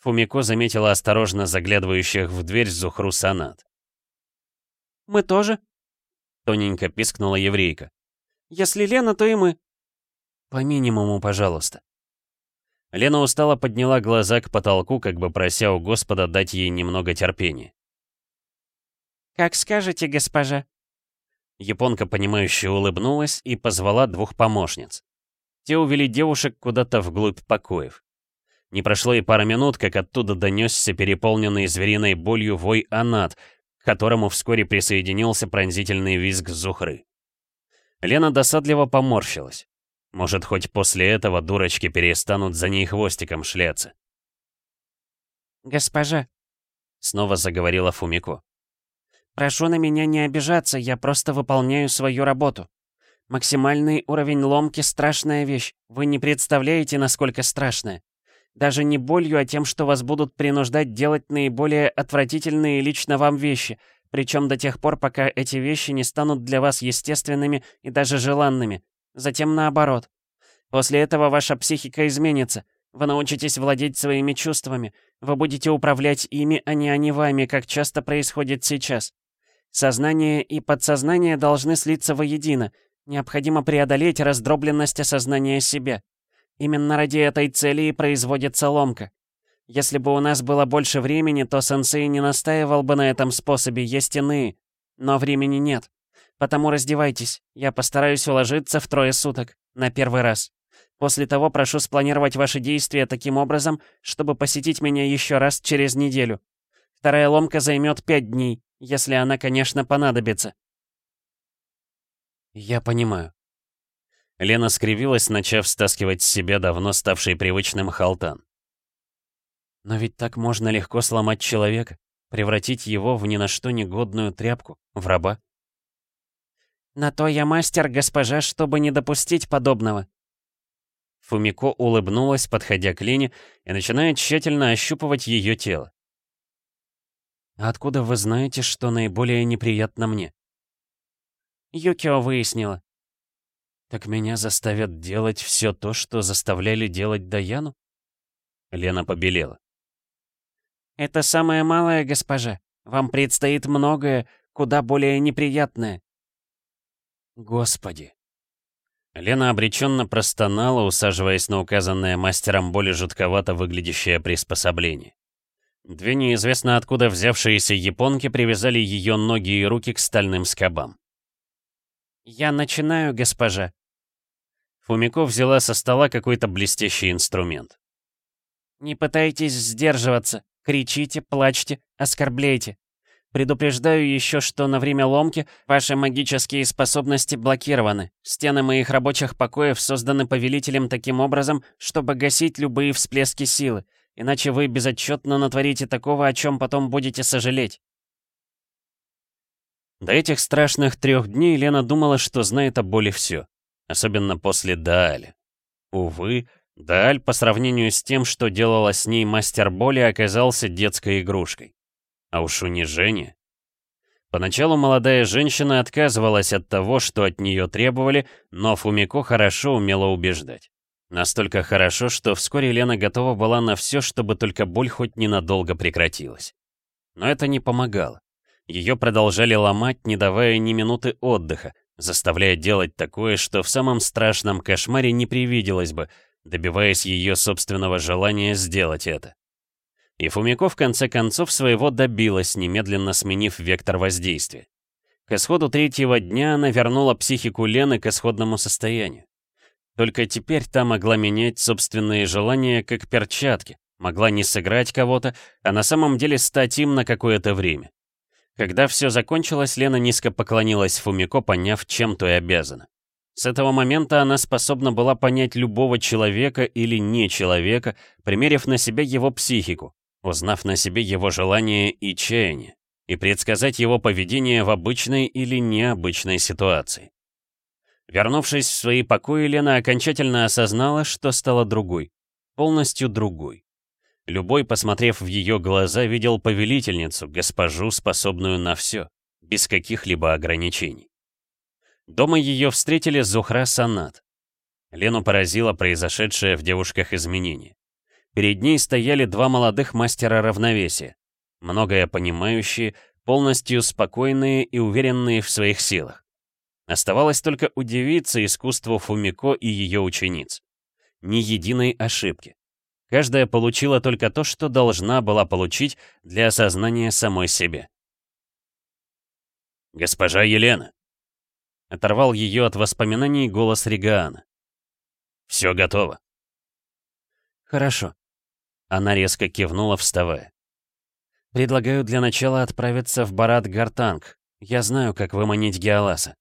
Фумико заметила осторожно заглядывающих в дверь Зухру Санат. «Мы тоже», — тоненько пискнула еврейка. «Если Лена, то и мы». «По минимуму, пожалуйста». Лена устало подняла глаза к потолку, как бы прося у Господа дать ей немного терпения. «Как скажете, госпожа». Японка, понимающе улыбнулась и позвала двух помощниц. Те увели девушек куда-то вглубь покоев. Не прошло и пара минут, как оттуда донесся переполненный звериной болью вой Анат, к которому вскоре присоединился пронзительный визг Зухры. Лена досадливо поморщилась. Может, хоть после этого дурочки перестанут за ней хвостиком шляться. «Госпожа», — снова заговорила Фумико. «Прошу на меня не обижаться, я просто выполняю свою работу. Максимальный уровень ломки — страшная вещь. Вы не представляете, насколько страшная. Даже не болью, а тем, что вас будут принуждать делать наиболее отвратительные лично вам вещи, причем до тех пор, пока эти вещи не станут для вас естественными и даже желанными. Затем наоборот. После этого ваша психика изменится. Вы научитесь владеть своими чувствами. Вы будете управлять ими, а не они вами, как часто происходит сейчас. Сознание и подсознание должны слиться воедино. Необходимо преодолеть раздробленность осознания себя. Именно ради этой цели и производится ломка. Если бы у нас было больше времени, то сенсей не настаивал бы на этом способе, есть иные. Но времени нет. Потому раздевайтесь, я постараюсь уложиться в трое суток, на первый раз. После того прошу спланировать ваши действия таким образом, чтобы посетить меня еще раз через неделю. Вторая ломка займет пять дней, если она, конечно, понадобится. Я понимаю. Лена скривилась, начав стаскивать с себя давно ставший привычным халтан. Но ведь так можно легко сломать человека, превратить его в ни на что негодную тряпку, в раба. «На то я мастер, госпожа, чтобы не допустить подобного». Фумико улыбнулась, подходя к Лене и начиная тщательно ощупывать ее тело. «А откуда вы знаете, что наиболее неприятно мне?» Юкио выяснила. «Так меня заставят делать все то, что заставляли делать Даяну?» Лена побелела. «Это самое малое, госпожа. Вам предстоит многое, куда более неприятное». «Господи!» Лена обреченно простонала, усаживаясь на указанное мастером более жутковато выглядящее приспособление. Две неизвестно откуда взявшиеся японки привязали ее ноги и руки к стальным скобам. «Я начинаю, госпожа», Фумико взяла со стола какой-то блестящий инструмент. «Не пытайтесь сдерживаться. Кричите, плачьте, оскорбляйте. Предупреждаю еще, что на время ломки ваши магические способности блокированы. Стены моих рабочих покоев созданы повелителем таким образом, чтобы гасить любые всплески силы, иначе вы безотчетно натворите такого, о чем потом будете сожалеть. До этих страшных трех дней Лена думала, что знает о боли все особенно после Дааля. Увы, Дааль по сравнению с тем, что делала с ней мастер боли, оказался детской игрушкой. А уж унижение. Поначалу молодая женщина отказывалась от того, что от нее требовали, но Фумико хорошо умела убеждать. Настолько хорошо, что вскоре Лена готова была на все, чтобы только боль хоть ненадолго прекратилась. Но это не помогало. Ее продолжали ломать, не давая ни минуты отдыха, заставляя делать такое, что в самом страшном кошмаре не привиделось бы, добиваясь ее собственного желания сделать это. И Фумико в конце концов своего добилась, немедленно сменив вектор воздействия. К исходу третьего дня она вернула психику Лены к исходному состоянию. Только теперь та могла менять собственные желания как перчатки, могла не сыграть кого-то, а на самом деле стать им на какое-то время. Когда все закончилось, Лена низко поклонилась Фумико, поняв, чем то и обязана. С этого момента она способна была понять любого человека или не человека, примерив на себя его психику, узнав на себе его желания и чаяния. и предсказать его поведение в обычной или необычной ситуации. Вернувшись в свои покои, Лена окончательно осознала, что стала другой. Полностью другой. Любой, посмотрев в ее глаза, видел повелительницу, госпожу, способную на все, без каких-либо ограничений. Дома ее встретили Зухра Санат. Лену поразило произошедшее в девушках изменение. Перед ней стояли два молодых мастера равновесия, многое понимающие, полностью спокойные и уверенные в своих силах. Оставалось только удивиться искусству Фумико и ее учениц. Ни единой ошибки. Каждая получила только то, что должна была получить для осознания самой себе. «Госпожа Елена!» Оторвал ее от воспоминаний голос Ригаана. «Все готово». «Хорошо». Она резко кивнула, вставая. «Предлагаю для начала отправиться в Барат-Гартанг. Я знаю, как выманить Геоласа».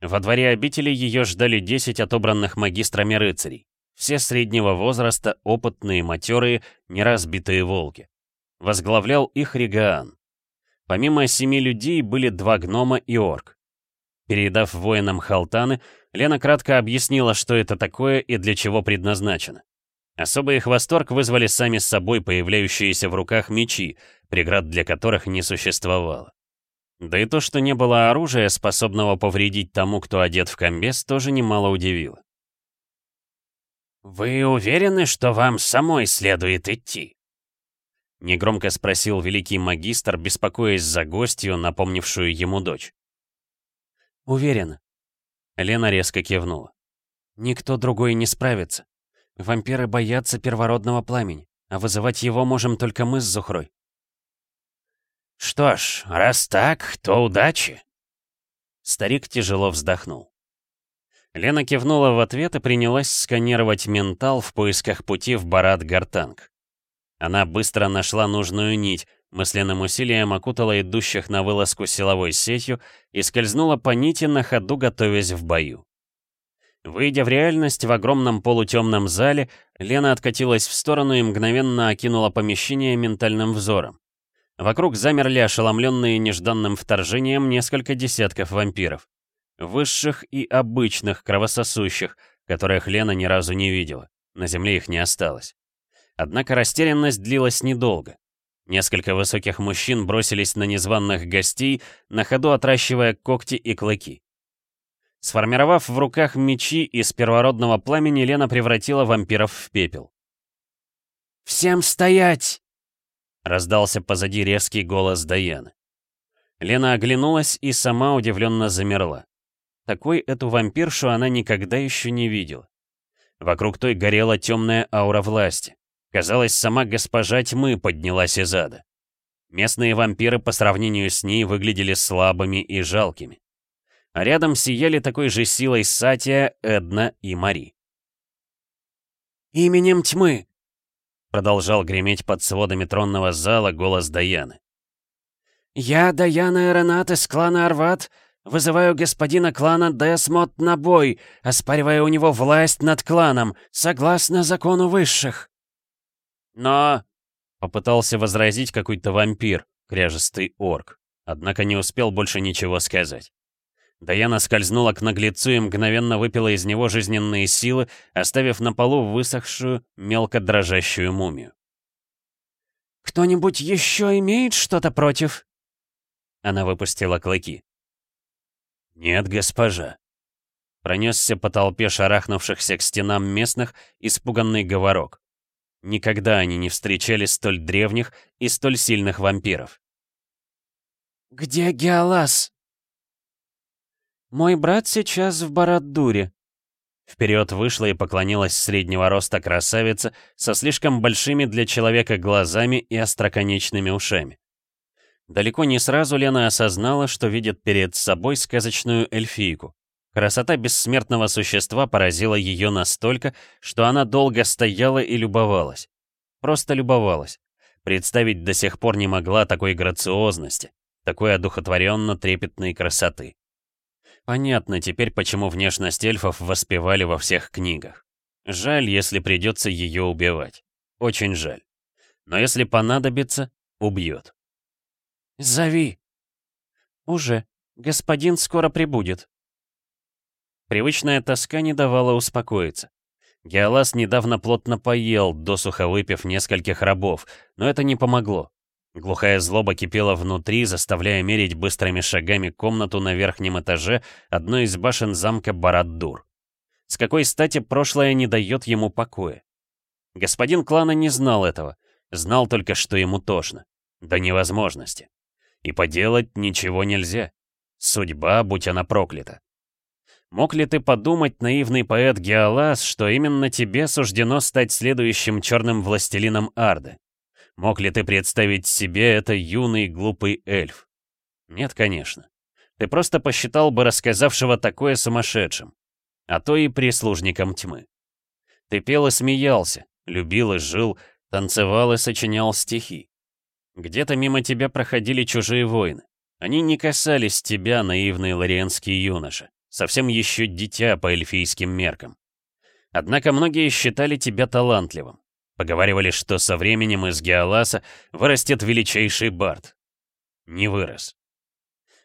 Во дворе обители ее ждали 10 отобранных магистрами рыцарей. Все среднего возраста, опытные, матерые, неразбитые волки. Возглавлял их Ригаан. Помимо семи людей были два гнома и орк. Передав воинам халтаны, Лена кратко объяснила, что это такое и для чего предназначено. Особый их восторг вызвали сами с собой появляющиеся в руках мечи, преград для которых не существовало. Да и то, что не было оружия, способного повредить тому, кто одет в комбез, тоже немало удивило. «Вы уверены, что вам самой следует идти?» Негромко спросил великий магистр, беспокоясь за гостью, напомнившую ему дочь. «Уверен». Лена резко кивнула. «Никто другой не справится. Вампиры боятся первородного пламени, а вызывать его можем только мы с Зухрой». «Что ж, раз так, то удачи!» Старик тяжело вздохнул. Лена кивнула в ответ и принялась сканировать ментал в поисках пути в Барат-Гартанг. Она быстро нашла нужную нить, мысленным усилием окутала идущих на вылазку силовой сетью и скользнула по нити на ходу, готовясь в бою. Выйдя в реальность в огромном полутемном зале, Лена откатилась в сторону и мгновенно окинула помещение ментальным взором. Вокруг замерли ошеломленные нежданным вторжением несколько десятков вампиров. Высших и обычных кровососущих, которых Лена ни разу не видела. На земле их не осталось. Однако растерянность длилась недолго. Несколько высоких мужчин бросились на незваных гостей, на ходу отращивая когти и клыки. Сформировав в руках мечи из первородного пламени, Лена превратила вампиров в пепел. «Всем стоять!» — раздался позади резкий голос Даяны. Лена оглянулась и сама удивленно замерла. Такой эту вампиршу она никогда еще не видела. Вокруг той горела темная аура власти. Казалось, сама госпожа тьмы поднялась из ада. Местные вампиры по сравнению с ней выглядели слабыми и жалкими. А рядом сияли такой же силой Сатия, Эдна и Мари. «Именем тьмы!» Продолжал греметь под сводами тронного зала голос Даяны. «Я, Даяна Эренат из клана Арват, Вызываю господина клана Десмот на бой, оспаривая у него власть над кланом, согласно закону высших. Но... Попытался возразить какой-то вампир, кряжестый орк, однако не успел больше ничего сказать. Даяна скользнула к наглецу и мгновенно выпила из него жизненные силы, оставив на полу высохшую, мелко дрожащую мумию. «Кто-нибудь еще имеет что-то против?» Она выпустила клыки. «Нет, госпожа». Пронесся по толпе шарахнувшихся к стенам местных испуганный говорок. Никогда они не встречали столь древних и столь сильных вампиров. «Где Геолас?» «Мой брат сейчас в Бараддуре». Вперед вышла и поклонилась среднего роста красавица со слишком большими для человека глазами и остроконечными ушами. Далеко не сразу Лена осознала, что видит перед собой сказочную эльфийку. Красота бессмертного существа поразила ее настолько, что она долго стояла и любовалась. Просто любовалась. Представить до сих пор не могла такой грациозности, такой одухотворенно-трепетной красоты. Понятно теперь, почему внешность эльфов воспевали во всех книгах. Жаль, если придется ее убивать. Очень жаль. Но если понадобится, убьет. «Зови!» «Уже. Господин скоро прибудет». Привычная тоска не давала успокоиться. Геолас недавно плотно поел, досуха выпив нескольких рабов, но это не помогло. Глухая злоба кипела внутри, заставляя мерить быстрыми шагами комнату на верхнем этаже одной из башен замка Барад-Дур. С какой стати прошлое не дает ему покоя? Господин клана не знал этого, знал только, что ему тошно. До невозможности. И поделать ничего нельзя. Судьба, будь она проклята. Мог ли ты подумать, наивный поэт Геолас, что именно тебе суждено стать следующим черным властелином Арды? Мог ли ты представить себе это юный глупый эльф? Нет, конечно. Ты просто посчитал бы рассказавшего такое сумасшедшим, а то и прислужником тьмы. Ты пел и смеялся, любил и жил, танцевал и сочинял стихи. Где-то мимо тебя проходили чужие воины. Они не касались тебя, наивный лориенский юноша, совсем еще дитя по эльфийским меркам. Однако многие считали тебя талантливым. Поговаривали, что со временем из Геоласа вырастет величайший бард. Не вырос.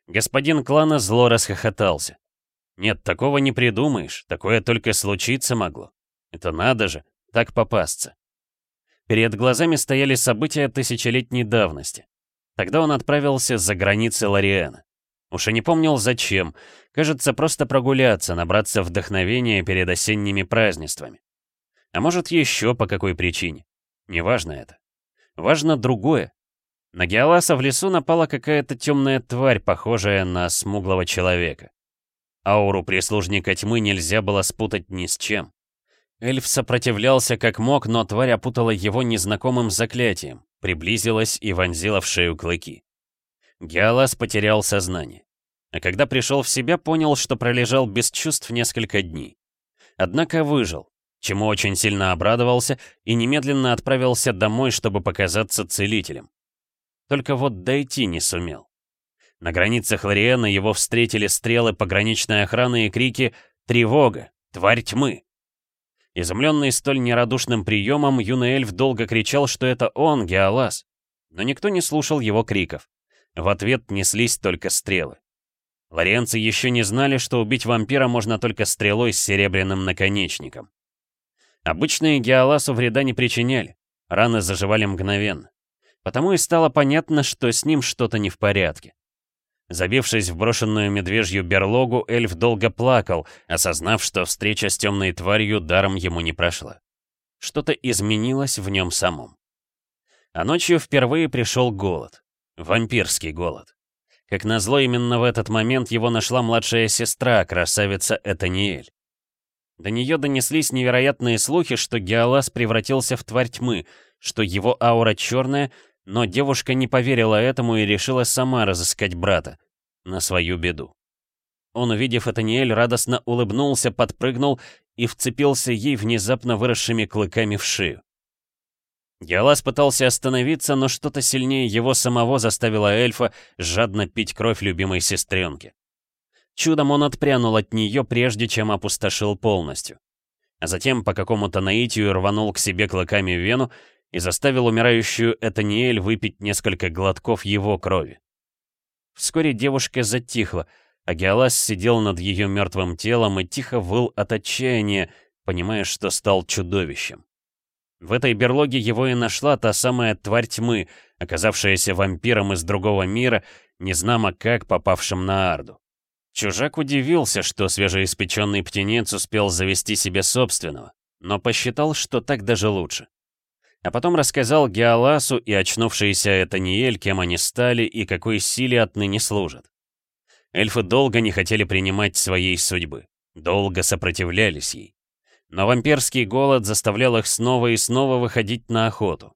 Господин клана зло расхохотался. Нет, такого не придумаешь, такое только случиться могло. Это надо же, так попасться. Перед глазами стояли события тысячелетней давности. Тогда он отправился за границы Лориэна. Уж и не помнил зачем. Кажется, просто прогуляться, набраться вдохновения перед осенними празднествами. А может, еще по какой причине. Неважно это. Важно другое. На Геоласа в лесу напала какая-то темная тварь, похожая на смуглого человека. Ауру прислужника тьмы нельзя было спутать ни с чем. Эльф сопротивлялся как мог, но тварь опутала его незнакомым заклятием, приблизилась и вонзила в шею клыки. Геолас потерял сознание. А когда пришел в себя, понял, что пролежал без чувств несколько дней. Однако выжил, чему очень сильно обрадовался и немедленно отправился домой, чтобы показаться целителем. Только вот дойти не сумел. На границах Лориэна его встретили стрелы пограничной охраны и крики «Тревога! Тварь тьмы!». Изумленный столь нерадушным приемом, юный эльф долго кричал, что это он, Геолас. Но никто не слушал его криков. В ответ неслись только стрелы. Лориенцы еще не знали, что убить вампира можно только стрелой с серебряным наконечником. Обычные геоласу вреда не причиняли, раны заживали мгновенно. Потому и стало понятно, что с ним что-то не в порядке. Забившись в брошенную медвежью берлогу, эльф долго плакал, осознав, что встреча с темной тварью даром ему не прошла. Что-то изменилось в нем самом. А ночью впервые пришел голод. Вампирский голод. Как назло, именно в этот момент его нашла младшая сестра, красавица Этаниэль. До нее донеслись невероятные слухи, что Геолас превратился в тварь тьмы, что его аура черная, но девушка не поверила этому и решила сама разыскать брата. На свою беду. Он, увидев Этаниэль, радостно улыбнулся, подпрыгнул и вцепился ей внезапно выросшими клыками в шею. Геолас пытался остановиться, но что-то сильнее его самого заставило эльфа жадно пить кровь любимой сестренки. Чудом он отпрянул от нее, прежде чем опустошил полностью. А затем по какому-то наитию рванул к себе клыками вену и заставил умирающую Этаниэль выпить несколько глотков его крови. Вскоре девушка затихла, а Геолас сидел над ее мертвым телом и тихо выл от отчаяния, понимая, что стал чудовищем. В этой берлоге его и нашла та самая тварь тьмы, оказавшаяся вампиром из другого мира, незнамо как попавшим на Арду. Чужак удивился, что свежеиспеченный птенец успел завести себе собственного, но посчитал, что так даже лучше. А потом рассказал Геоласу и очнувшийся Этаниэль, кем они стали и какой силе отныне служат. Эльфы долго не хотели принимать своей судьбы, долго сопротивлялись ей. Но вампирский голод заставлял их снова и снова выходить на охоту.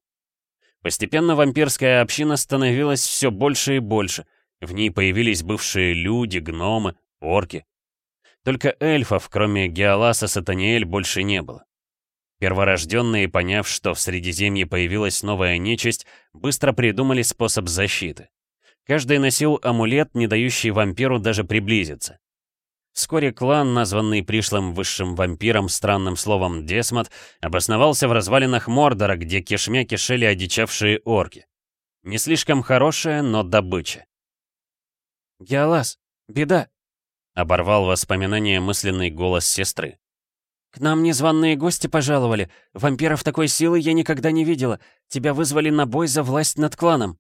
Постепенно вампирская община становилась все больше и больше, в ней появились бывшие люди, гномы, орки. Только эльфов, кроме Геоласа Сатаниэль, больше не было. Перворожденные, поняв, что в Средиземье появилась новая нечисть, быстро придумали способ защиты. Каждый носил амулет, не дающий вампиру даже приблизиться. Вскоре клан, названный пришлым высшим вампиром странным словом «десмот», обосновался в развалинах Мордора, где кишмя кишели одичавшие орки. Не слишком хорошая, но добыча. «Геолаз, беда!» — оборвал воспоминание мысленный голос сестры. «К нам незваные гости пожаловали. Вампиров такой силы я никогда не видела. Тебя вызвали на бой за власть над кланом».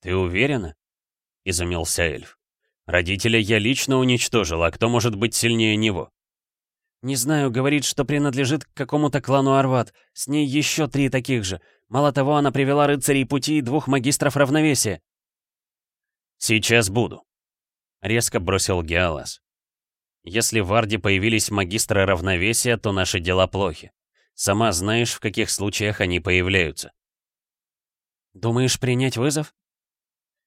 «Ты уверена?» — изумился эльф. «Родителя я лично уничтожил, а кто может быть сильнее него?» «Не знаю, говорит, что принадлежит к какому-то клану Арват. С ней еще три таких же. Мало того, она привела рыцарей пути и двух магистров равновесия». «Сейчас буду», — резко бросил Геалас. «Если в Арде появились магистры равновесия, то наши дела плохи. Сама знаешь, в каких случаях они появляются». «Думаешь принять вызов?»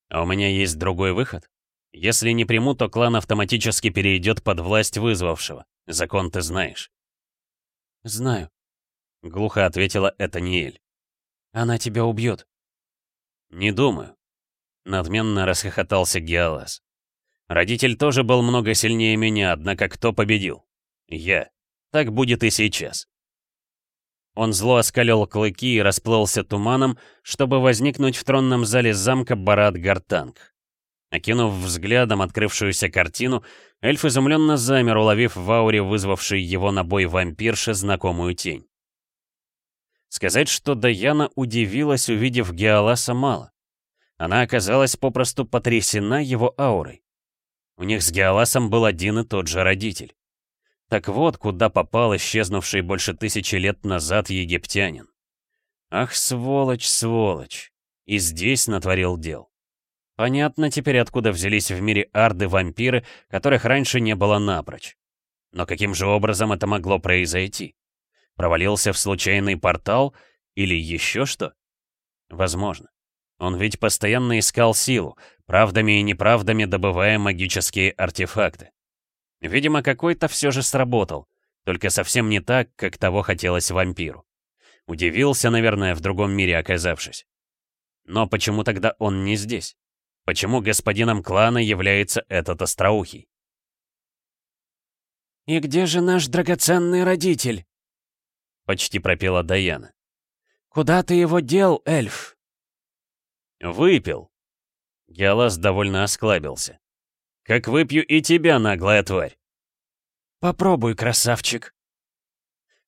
«А у меня есть другой выход. Если не приму, то клан автоматически перейдет под власть вызвавшего. Закон ты знаешь». «Знаю», — глухо ответила Этаниэль. «Она тебя убьет». «Не думаю», — надменно расхохотался Геалас. «Родитель тоже был много сильнее меня, однако кто победил? Я. Так будет и сейчас». Он зло оскалил клыки и расплылся туманом, чтобы возникнуть в тронном зале замка Барат-Гартанг. Окинув взглядом открывшуюся картину, эльф изумленно замер, уловив в ауре вызвавший его на бой вампирши знакомую тень. Сказать, что Даяна удивилась, увидев Геоласа, мало. Она оказалась попросту потрясена его аурой. У них с Геоласом был один и тот же родитель. Так вот, куда попал исчезнувший больше тысячи лет назад египтянин. Ах, сволочь, сволочь. И здесь натворил дел. Понятно теперь, откуда взялись в мире арды вампиры, которых раньше не было напрочь. Но каким же образом это могло произойти? Провалился в случайный портал или еще что? Возможно. Он ведь постоянно искал силу, правдами и неправдами добывая магические артефакты. Видимо, какой-то все же сработал, только совсем не так, как того хотелось вампиру. Удивился, наверное, в другом мире оказавшись. Но почему тогда он не здесь? Почему господином клана является этот остроухий? «И где же наш драгоценный родитель?» Почти пропела Даяна. «Куда ты его дел, эльф?» «Выпил». Геолас довольно осклабился. «Как выпью и тебя, наглая тварь!» «Попробуй, красавчик!»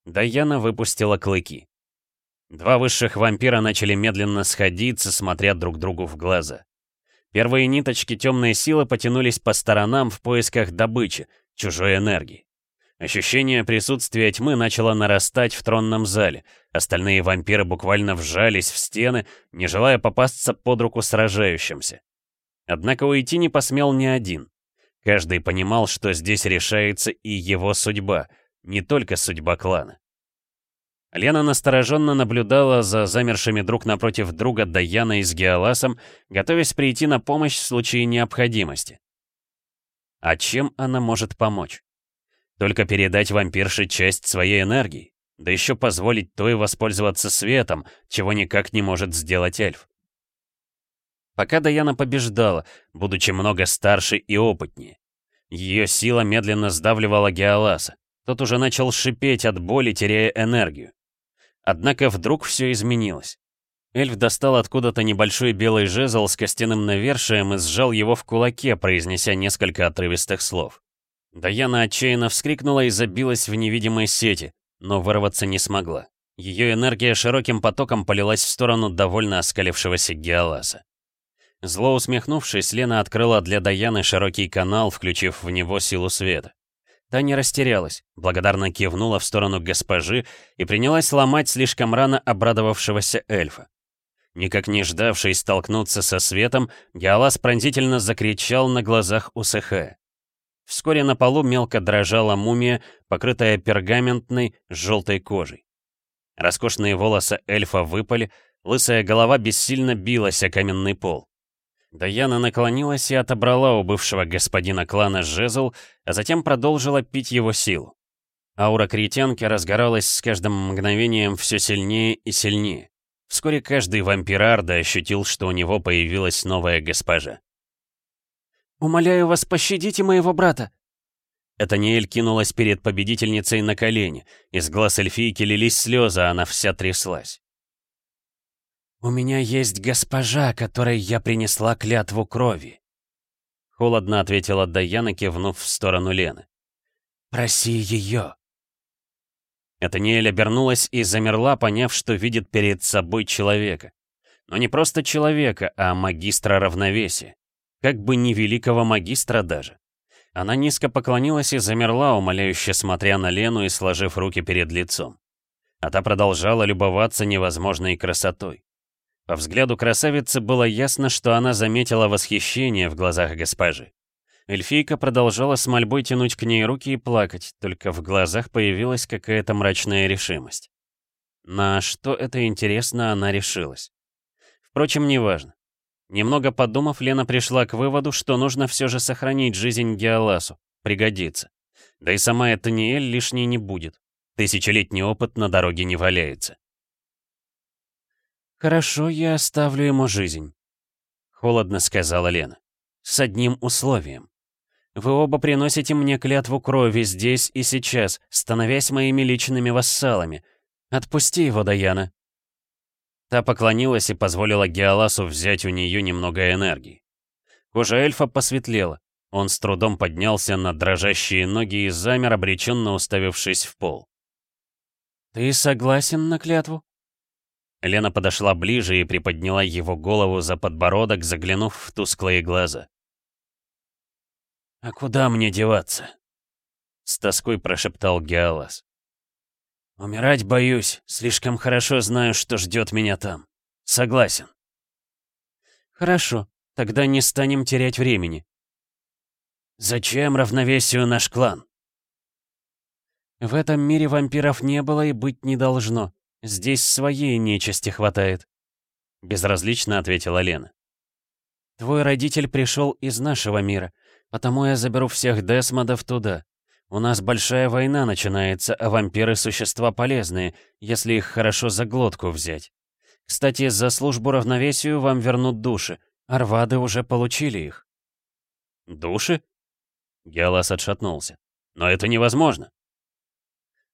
Даяна выпустила клыки. Два высших вампира начали медленно сходиться, смотря друг другу в глаза. Первые ниточки темной силы потянулись по сторонам в поисках добычи, чужой энергии. Ощущение присутствия тьмы начало нарастать в тронном зале. Остальные вампиры буквально вжались в стены, не желая попасться под руку сражающимся. Однако уйти не посмел ни один. Каждый понимал, что здесь решается и его судьба, не только судьба клана. Лена настороженно наблюдала за замершими друг напротив друга Даяной с Геоласом, готовясь прийти на помощь в случае необходимости. А чем она может помочь? Только передать вампирше часть своей энергии, да еще позволить той воспользоваться светом, чего никак не может сделать эльф. Пока Даяна побеждала, будучи много старше и опытнее. Ее сила медленно сдавливала Геоласа. Тот уже начал шипеть от боли, теряя энергию. Однако вдруг все изменилось. Эльф достал откуда-то небольшой белый жезл с костяным навершием и сжал его в кулаке, произнеся несколько отрывистых слов. Даяна отчаянно вскрикнула и забилась в невидимой сети, но вырваться не смогла. Ее энергия широким потоком полилась в сторону довольно оскалившегося Геоласа. Зло усмехнувшись, Лена открыла для Даяны широкий канал, включив в него силу света. Та не растерялась, благодарно кивнула в сторону госпожи и принялась ломать слишком рано обрадовавшегося эльфа. Никак не ждавший столкнуться со светом, Геолас пронзительно закричал на глазах у Сэхэ. Вскоре на полу мелко дрожала мумия, покрытая пергаментной желтой кожей. Роскошные волосы эльфа выпали, лысая голова бессильно билась о каменный пол. Даяна наклонилась и отобрала у бывшего господина клана жезл, а затем продолжила пить его силу. Аура критянки разгоралась с каждым мгновением все сильнее и сильнее. Вскоре каждый вампир Арда ощутил, что у него появилась новая госпожа. «Умоляю вас, пощадите моего брата!» Этаниэль кинулась перед победительницей на колени. Из глаз эльфийки лились слезы, а она вся тряслась. «У меня есть госпожа, которой я принесла клятву крови», — холодно ответила Даяна, кивнув в сторону Лены. «Проси ее». Этаниэль обернулась и замерла, поняв, что видит перед собой человека. Но не просто человека, а магистра равновесия. Как бы не великого магистра даже. Она низко поклонилась и замерла, умоляюще смотря на Лену и сложив руки перед лицом. А та продолжала любоваться невозможной красотой. По взгляду красавицы было ясно, что она заметила восхищение в глазах госпожи. Эльфийка продолжала с мольбой тянуть к ней руки и плакать, только в глазах появилась какая-то мрачная решимость. На что это интересно она решилась. Впрочем, неважно. Немного подумав, Лена пришла к выводу, что нужно все же сохранить жизнь Геоласу. Пригодится. Да и сама эта Ниэль лишней не будет. Тысячелетний опыт на дороге не валяется. «Хорошо, я оставлю ему жизнь», — холодно сказала Лена. «С одним условием. Вы оба приносите мне клятву крови здесь и сейчас, становясь моими личными вассалами. Отпусти его, Даяна». Та поклонилась и позволила Геоласу взять у нее немного энергии. Кожа эльфа посветлела. Он с трудом поднялся на дрожащие ноги и замер, обреченно уставившись в пол. «Ты согласен на клятву?» Лена подошла ближе и приподняла его голову за подбородок, заглянув в тусклые глаза. «А куда мне деваться?» С тоской прошептал Геолас. «Умирать боюсь, слишком хорошо знаю, что ждет меня там. Согласен». «Хорошо, тогда не станем терять времени». «Зачем равновесию наш клан?» «В этом мире вампиров не было и быть не должно. Здесь своей нечисти хватает», — безразлично ответила Лена. «Твой родитель пришел из нашего мира, потому я заберу всех Десмодов туда. У нас большая война начинается, а вампиры — существа полезные, если их хорошо за глотку взять. Кстати, за службу равновесию вам вернут души. Арвады уже получили их». «Души?» Геолас отшатнулся. «Но это невозможно!»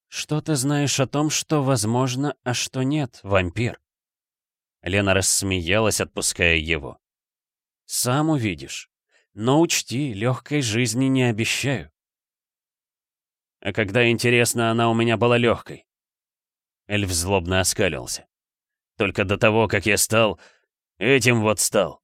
«Что ты знаешь о том, что возможно, а что нет, вампир?» Лена рассмеялась, отпуская его. «Сам увидишь. Но учти, легкой жизни не обещаю». «А когда, интересно, она у меня была легкой?» Эльф злобно оскалился. «Только до того, как я стал... этим вот стал».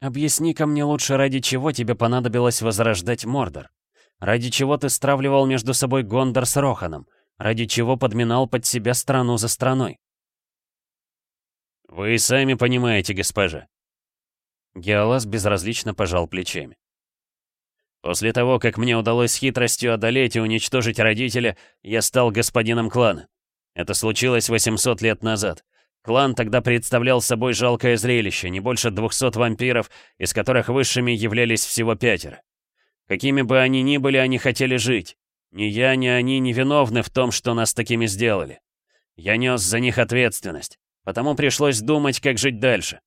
«Объясни-ка мне лучше, ради чего тебе понадобилось возрождать Мордор?» Ради чего ты стравливал между собой Гондор с Роханом? Ради чего подминал под себя страну за страной? Вы сами понимаете, госпожа. Геолас безразлично пожал плечами. После того, как мне удалось хитростью одолеть и уничтожить родителя, я стал господином клана. Это случилось 800 лет назад. Клан тогда представлял собой жалкое зрелище, не больше 200 вампиров, из которых высшими являлись всего пятеро. Какими бы они ни были, они хотели жить. Ни я, ни они не виновны в том, что нас такими сделали. Я нес за них ответственность, потому пришлось думать, как жить дальше.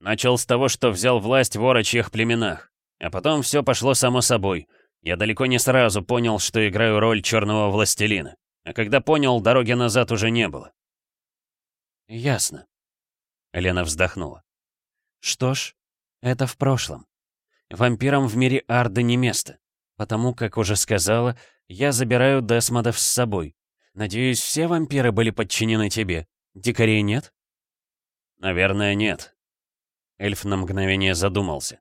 Начал с того, что взял власть в орочьих племенах. А потом все пошло само собой. Я далеко не сразу понял, что играю роль черного властелина. А когда понял, дороги назад уже не было. «Ясно», — Лена вздохнула. «Что ж, это в прошлом. Вампирам в мире Арды не место. Потому, как уже сказала, я забираю Десмодов с собой. Надеюсь, все вампиры были подчинены тебе. Дикарей нет? Наверное, нет. Эльф на мгновение задумался.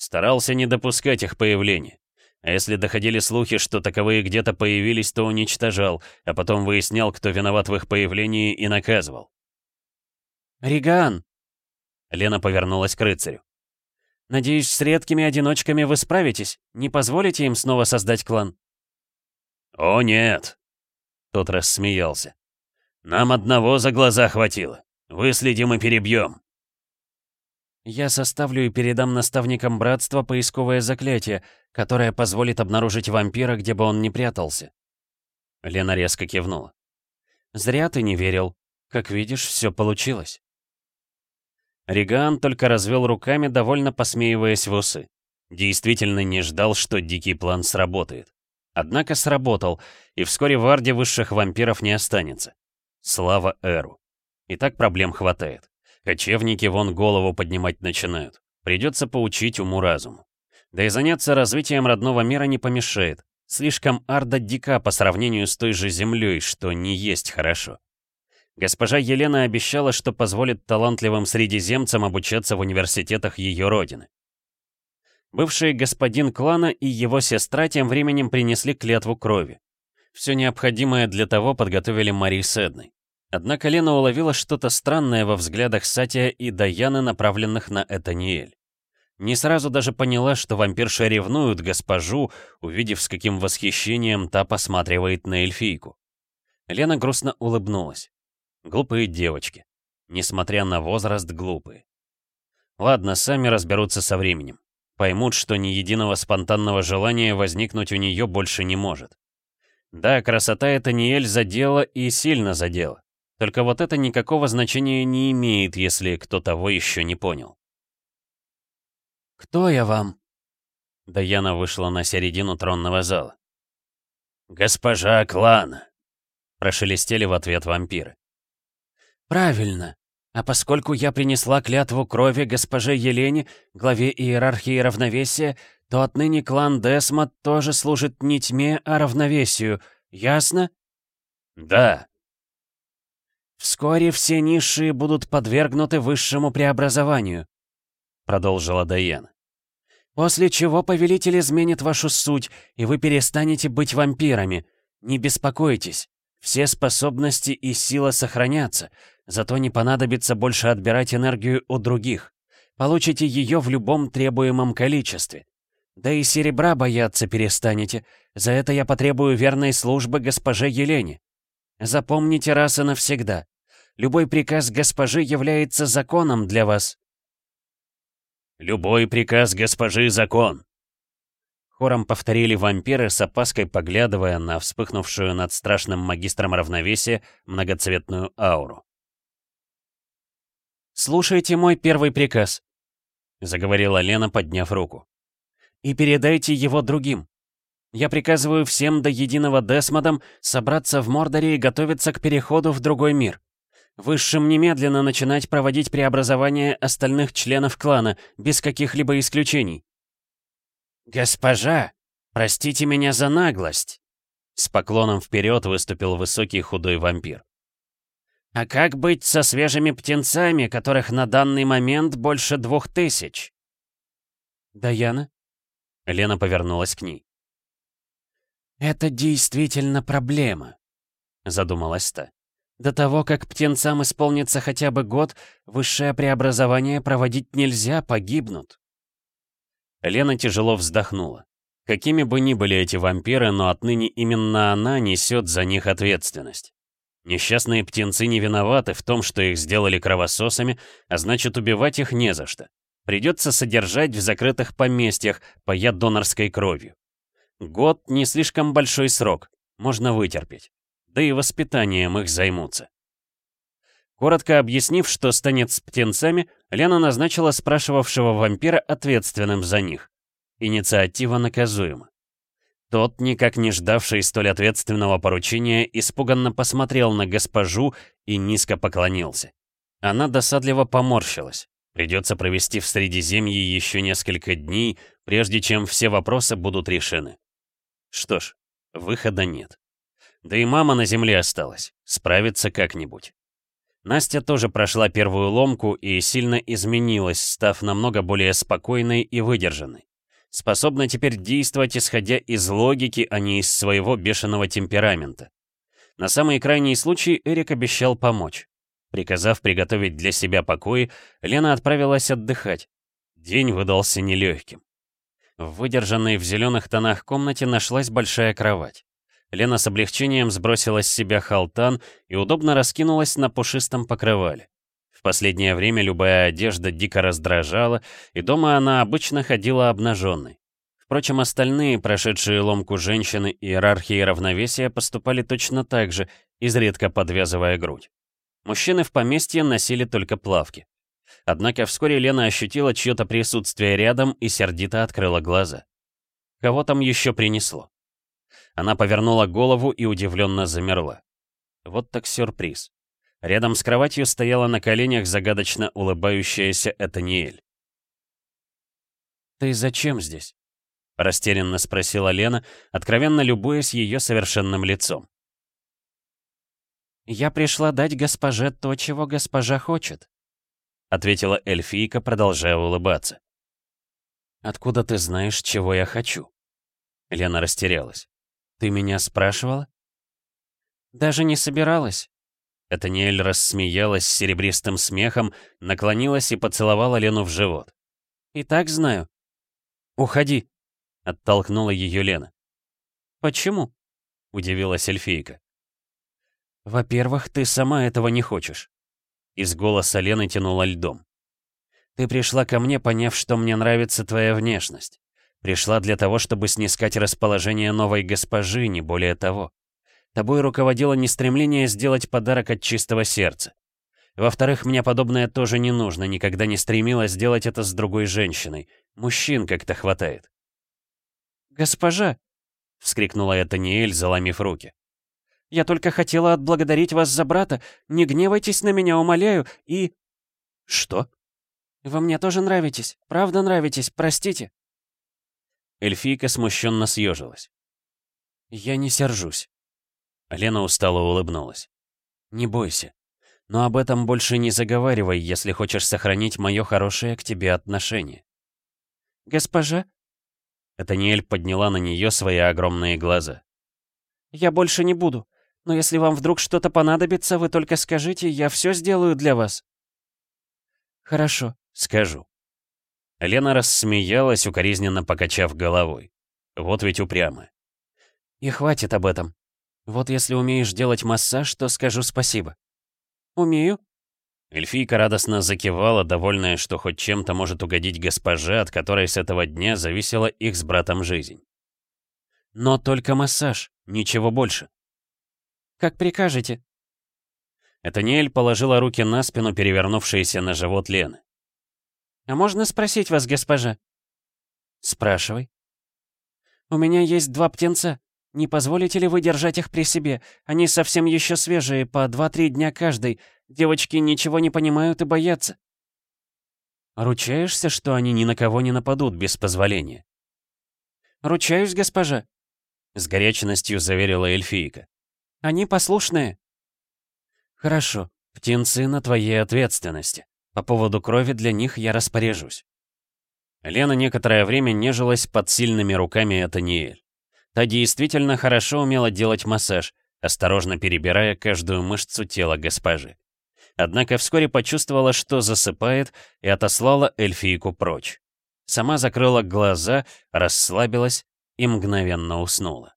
Старался не допускать их появления. А если доходили слухи, что таковые где-то появились, то уничтожал, а потом выяснял, кто виноват в их появлении и наказывал. «Риган!» Лена повернулась к рыцарю. Надеюсь, с редкими одиночками вы справитесь? Не позволите им снова создать клан?» «О, нет!» Тот рассмеялся. «Нам одного за глаза хватило. Выследим и перебьем». «Я составлю и передам наставникам братства поисковое заклятие, которое позволит обнаружить вампира, где бы он ни прятался». Лена резко кивнула. «Зря ты не верил. Как видишь, все получилось». Риган только развел руками, довольно посмеиваясь в усы. Действительно не ждал, что дикий план сработает. Однако сработал, и вскоре в Арде высших вампиров не останется. Слава Эру. И так проблем хватает. Кочевники вон голову поднимать начинают. Придется поучить уму-разуму. Да и заняться развитием родного мира не помешает. Слишком Арда дика по сравнению с той же землей, что не есть хорошо. Госпожа Елена обещала, что позволит талантливым средиземцам обучаться в университетах ее родины. Бывший господин клана и его сестра тем временем принесли клятву крови. Все необходимое для того подготовили Мари с Эдной. Однако Лена уловила что-то странное во взглядах Сатия и Даяны, направленных на Этаниэль. Не сразу даже поняла, что вампирша ревнует госпожу, увидев, с каким восхищением та посматривает на эльфийку. Лена грустно улыбнулась. Глупые девочки. Несмотря на возраст, глупые. Ладно, сами разберутся со временем. Поймут, что ни единого спонтанного желания возникнуть у нее больше не может. Да, красота это Ниэль задела и сильно задела. Только вот это никакого значения не имеет, если кто того еще не понял. «Кто я вам?» Даяна вышла на середину тронного зала. «Госпожа клана!» Прошелестели в ответ вампиры. «Правильно. А поскольку я принесла клятву крови госпоже Елене, главе иерархии равновесия, то отныне клан Десмот тоже служит не тьме, а равновесию. Ясно?» «Да». «Вскоре все низшие будут подвергнуты высшему преобразованию продолжила Дайена. «После чего повелитель изменит вашу суть, и вы перестанете быть вампирами. Не беспокойтесь, все способности и сила сохранятся, зато не понадобится больше отбирать энергию у других. Получите ее в любом требуемом количестве. Да и серебра бояться перестанете, за это я потребую верной службы госпоже Елене. Запомните раз и навсегда. Любой приказ госпожи является законом для вас, «Любой приказ госпожи — закон!» Хором повторили вампиры, с опаской поглядывая на вспыхнувшую над страшным магистром равновесия многоцветную ауру. «Слушайте мой первый приказ», — заговорила Лена, подняв руку. «И передайте его другим. Я приказываю всем до единого Десмодам собраться в Мордоре и готовиться к переходу в другой мир. Высшим немедленно начинать проводить преобразование остальных членов клана, без каких-либо исключений. «Госпожа, простите меня за наглость!» С поклоном вперед выступил высокий худой вампир. «А как быть со свежими птенцами, которых на данный момент больше двух тысяч?» «Даяна?» Лена повернулась к ней. «Это действительно проблема», — задумалась та. До того, как птенцам исполнится хотя бы год, высшее преобразование проводить нельзя, погибнут. Лена тяжело вздохнула. Какими бы ни были эти вампиры, но отныне именно она несет за них ответственность. Несчастные птенцы не виноваты в том, что их сделали кровососами, а значит убивать их не за что. Придется содержать в закрытых поместьях, поя донорской кровью. Год — не слишком большой срок, можно вытерпеть да и воспитанием их займутся. Коротко объяснив, что станет с птенцами, Лена назначила спрашивавшего вампира ответственным за них. Инициатива наказуема. Тот, никак не ждавший столь ответственного поручения, испуганно посмотрел на госпожу и низко поклонился. Она досадливо поморщилась. Придется провести в Средиземье еще несколько дней, прежде чем все вопросы будут решены. Что ж, выхода нет. Да и мама на земле осталась. Справится как-нибудь. Настя тоже прошла первую ломку и сильно изменилась, став намного более спокойной и выдержанной. Способна теперь действовать, исходя из логики, а не из своего бешеного темперамента. На самый крайний случай Эрик обещал помочь. Приказав приготовить для себя покой, Лена отправилась отдыхать. День выдался нелегким. В выдержанной в зеленых тонах комнате нашлась большая кровать. Лена с облегчением сбросила с себя халтан и удобно раскинулась на пушистом покрывале. В последнее время любая одежда дико раздражала, и дома она обычно ходила обнаженной. Впрочем, остальные, прошедшие ломку женщины иерархии равновесия, поступали точно так же, изредка подвязывая грудь. Мужчины в поместье носили только плавки. Однако вскоре Лена ощутила чье-то присутствие рядом и сердито открыла глаза. Кого там еще принесло? Она повернула голову и удивленно замерла. Вот так сюрприз. Рядом с кроватью стояла на коленях загадочно улыбающаяся Этаниэль. «Ты зачем здесь?» — растерянно спросила Лена, откровенно любуясь ее совершенным лицом. «Я пришла дать госпоже то, чего госпожа хочет», — ответила эльфийка, продолжая улыбаться. «Откуда ты знаешь, чего я хочу?» Лена растерялась. «Ты меня спрашивала?» «Даже не собиралась». Этаниэль рассмеялась серебристым смехом, наклонилась и поцеловала Лену в живот. «И так знаю». «Уходи», — оттолкнула ее Лена. «Почему?» — удивилась эльфийка. «Во-первых, ты сама этого не хочешь». Из голоса Лены тянуло льдом. «Ты пришла ко мне, поняв, что мне нравится твоя внешность. Пришла для того, чтобы снискать расположение новой госпожи, не более того. Тобой руководило не стремление сделать подарок от чистого сердца. Во-вторых, мне подобное тоже не нужно, никогда не стремилась сделать это с другой женщиной. Мужчин как-то хватает. «Госпожа!» — вскрикнула Этаниэль, заломив руки. «Я только хотела отблагодарить вас за брата. Не гневайтесь на меня, умоляю, и...» «Что?» «Вы мне тоже нравитесь. Правда нравитесь, простите». Эльфийка смущенно съежилась. «Я не сержусь». Лена устало улыбнулась. «Не бойся. Но об этом больше не заговаривай, если хочешь сохранить мое хорошее к тебе отношение». «Госпожа?» Этаниэль подняла на нее свои огромные глаза. «Я больше не буду. Но если вам вдруг что-то понадобится, вы только скажите, я все сделаю для вас». «Хорошо, скажу». Лена рассмеялась, укоризненно покачав головой. Вот ведь упрямая. И хватит об этом. Вот если умеешь делать массаж, то скажу спасибо. Умею. Эльфийка радостно закивала, довольная, что хоть чем-то может угодить госпоже, от которой с этого дня зависела их с братом жизнь. Но только массаж, ничего больше. Как прикажете. Этаниэль положила руки на спину, перевернувшиеся на живот Лены. «А можно спросить вас, госпожа?» «Спрашивай». «У меня есть два птенца. Не позволите ли вы держать их при себе? Они совсем еще свежие, по два-три дня каждый. Девочки ничего не понимают и боятся». «Ручаешься, что они ни на кого не нападут без позволения?» «Ручаюсь, госпожа», — с горячностью заверила эльфийка. «Они послушные». «Хорошо, птенцы на твоей ответственности». По поводу крови для них я распоряжусь. Лена некоторое время нежилась под сильными руками Этаниэль. Та действительно хорошо умела делать массаж, осторожно перебирая каждую мышцу тела госпожи. Однако вскоре почувствовала, что засыпает, и отослала эльфийку прочь. Сама закрыла глаза, расслабилась и мгновенно уснула.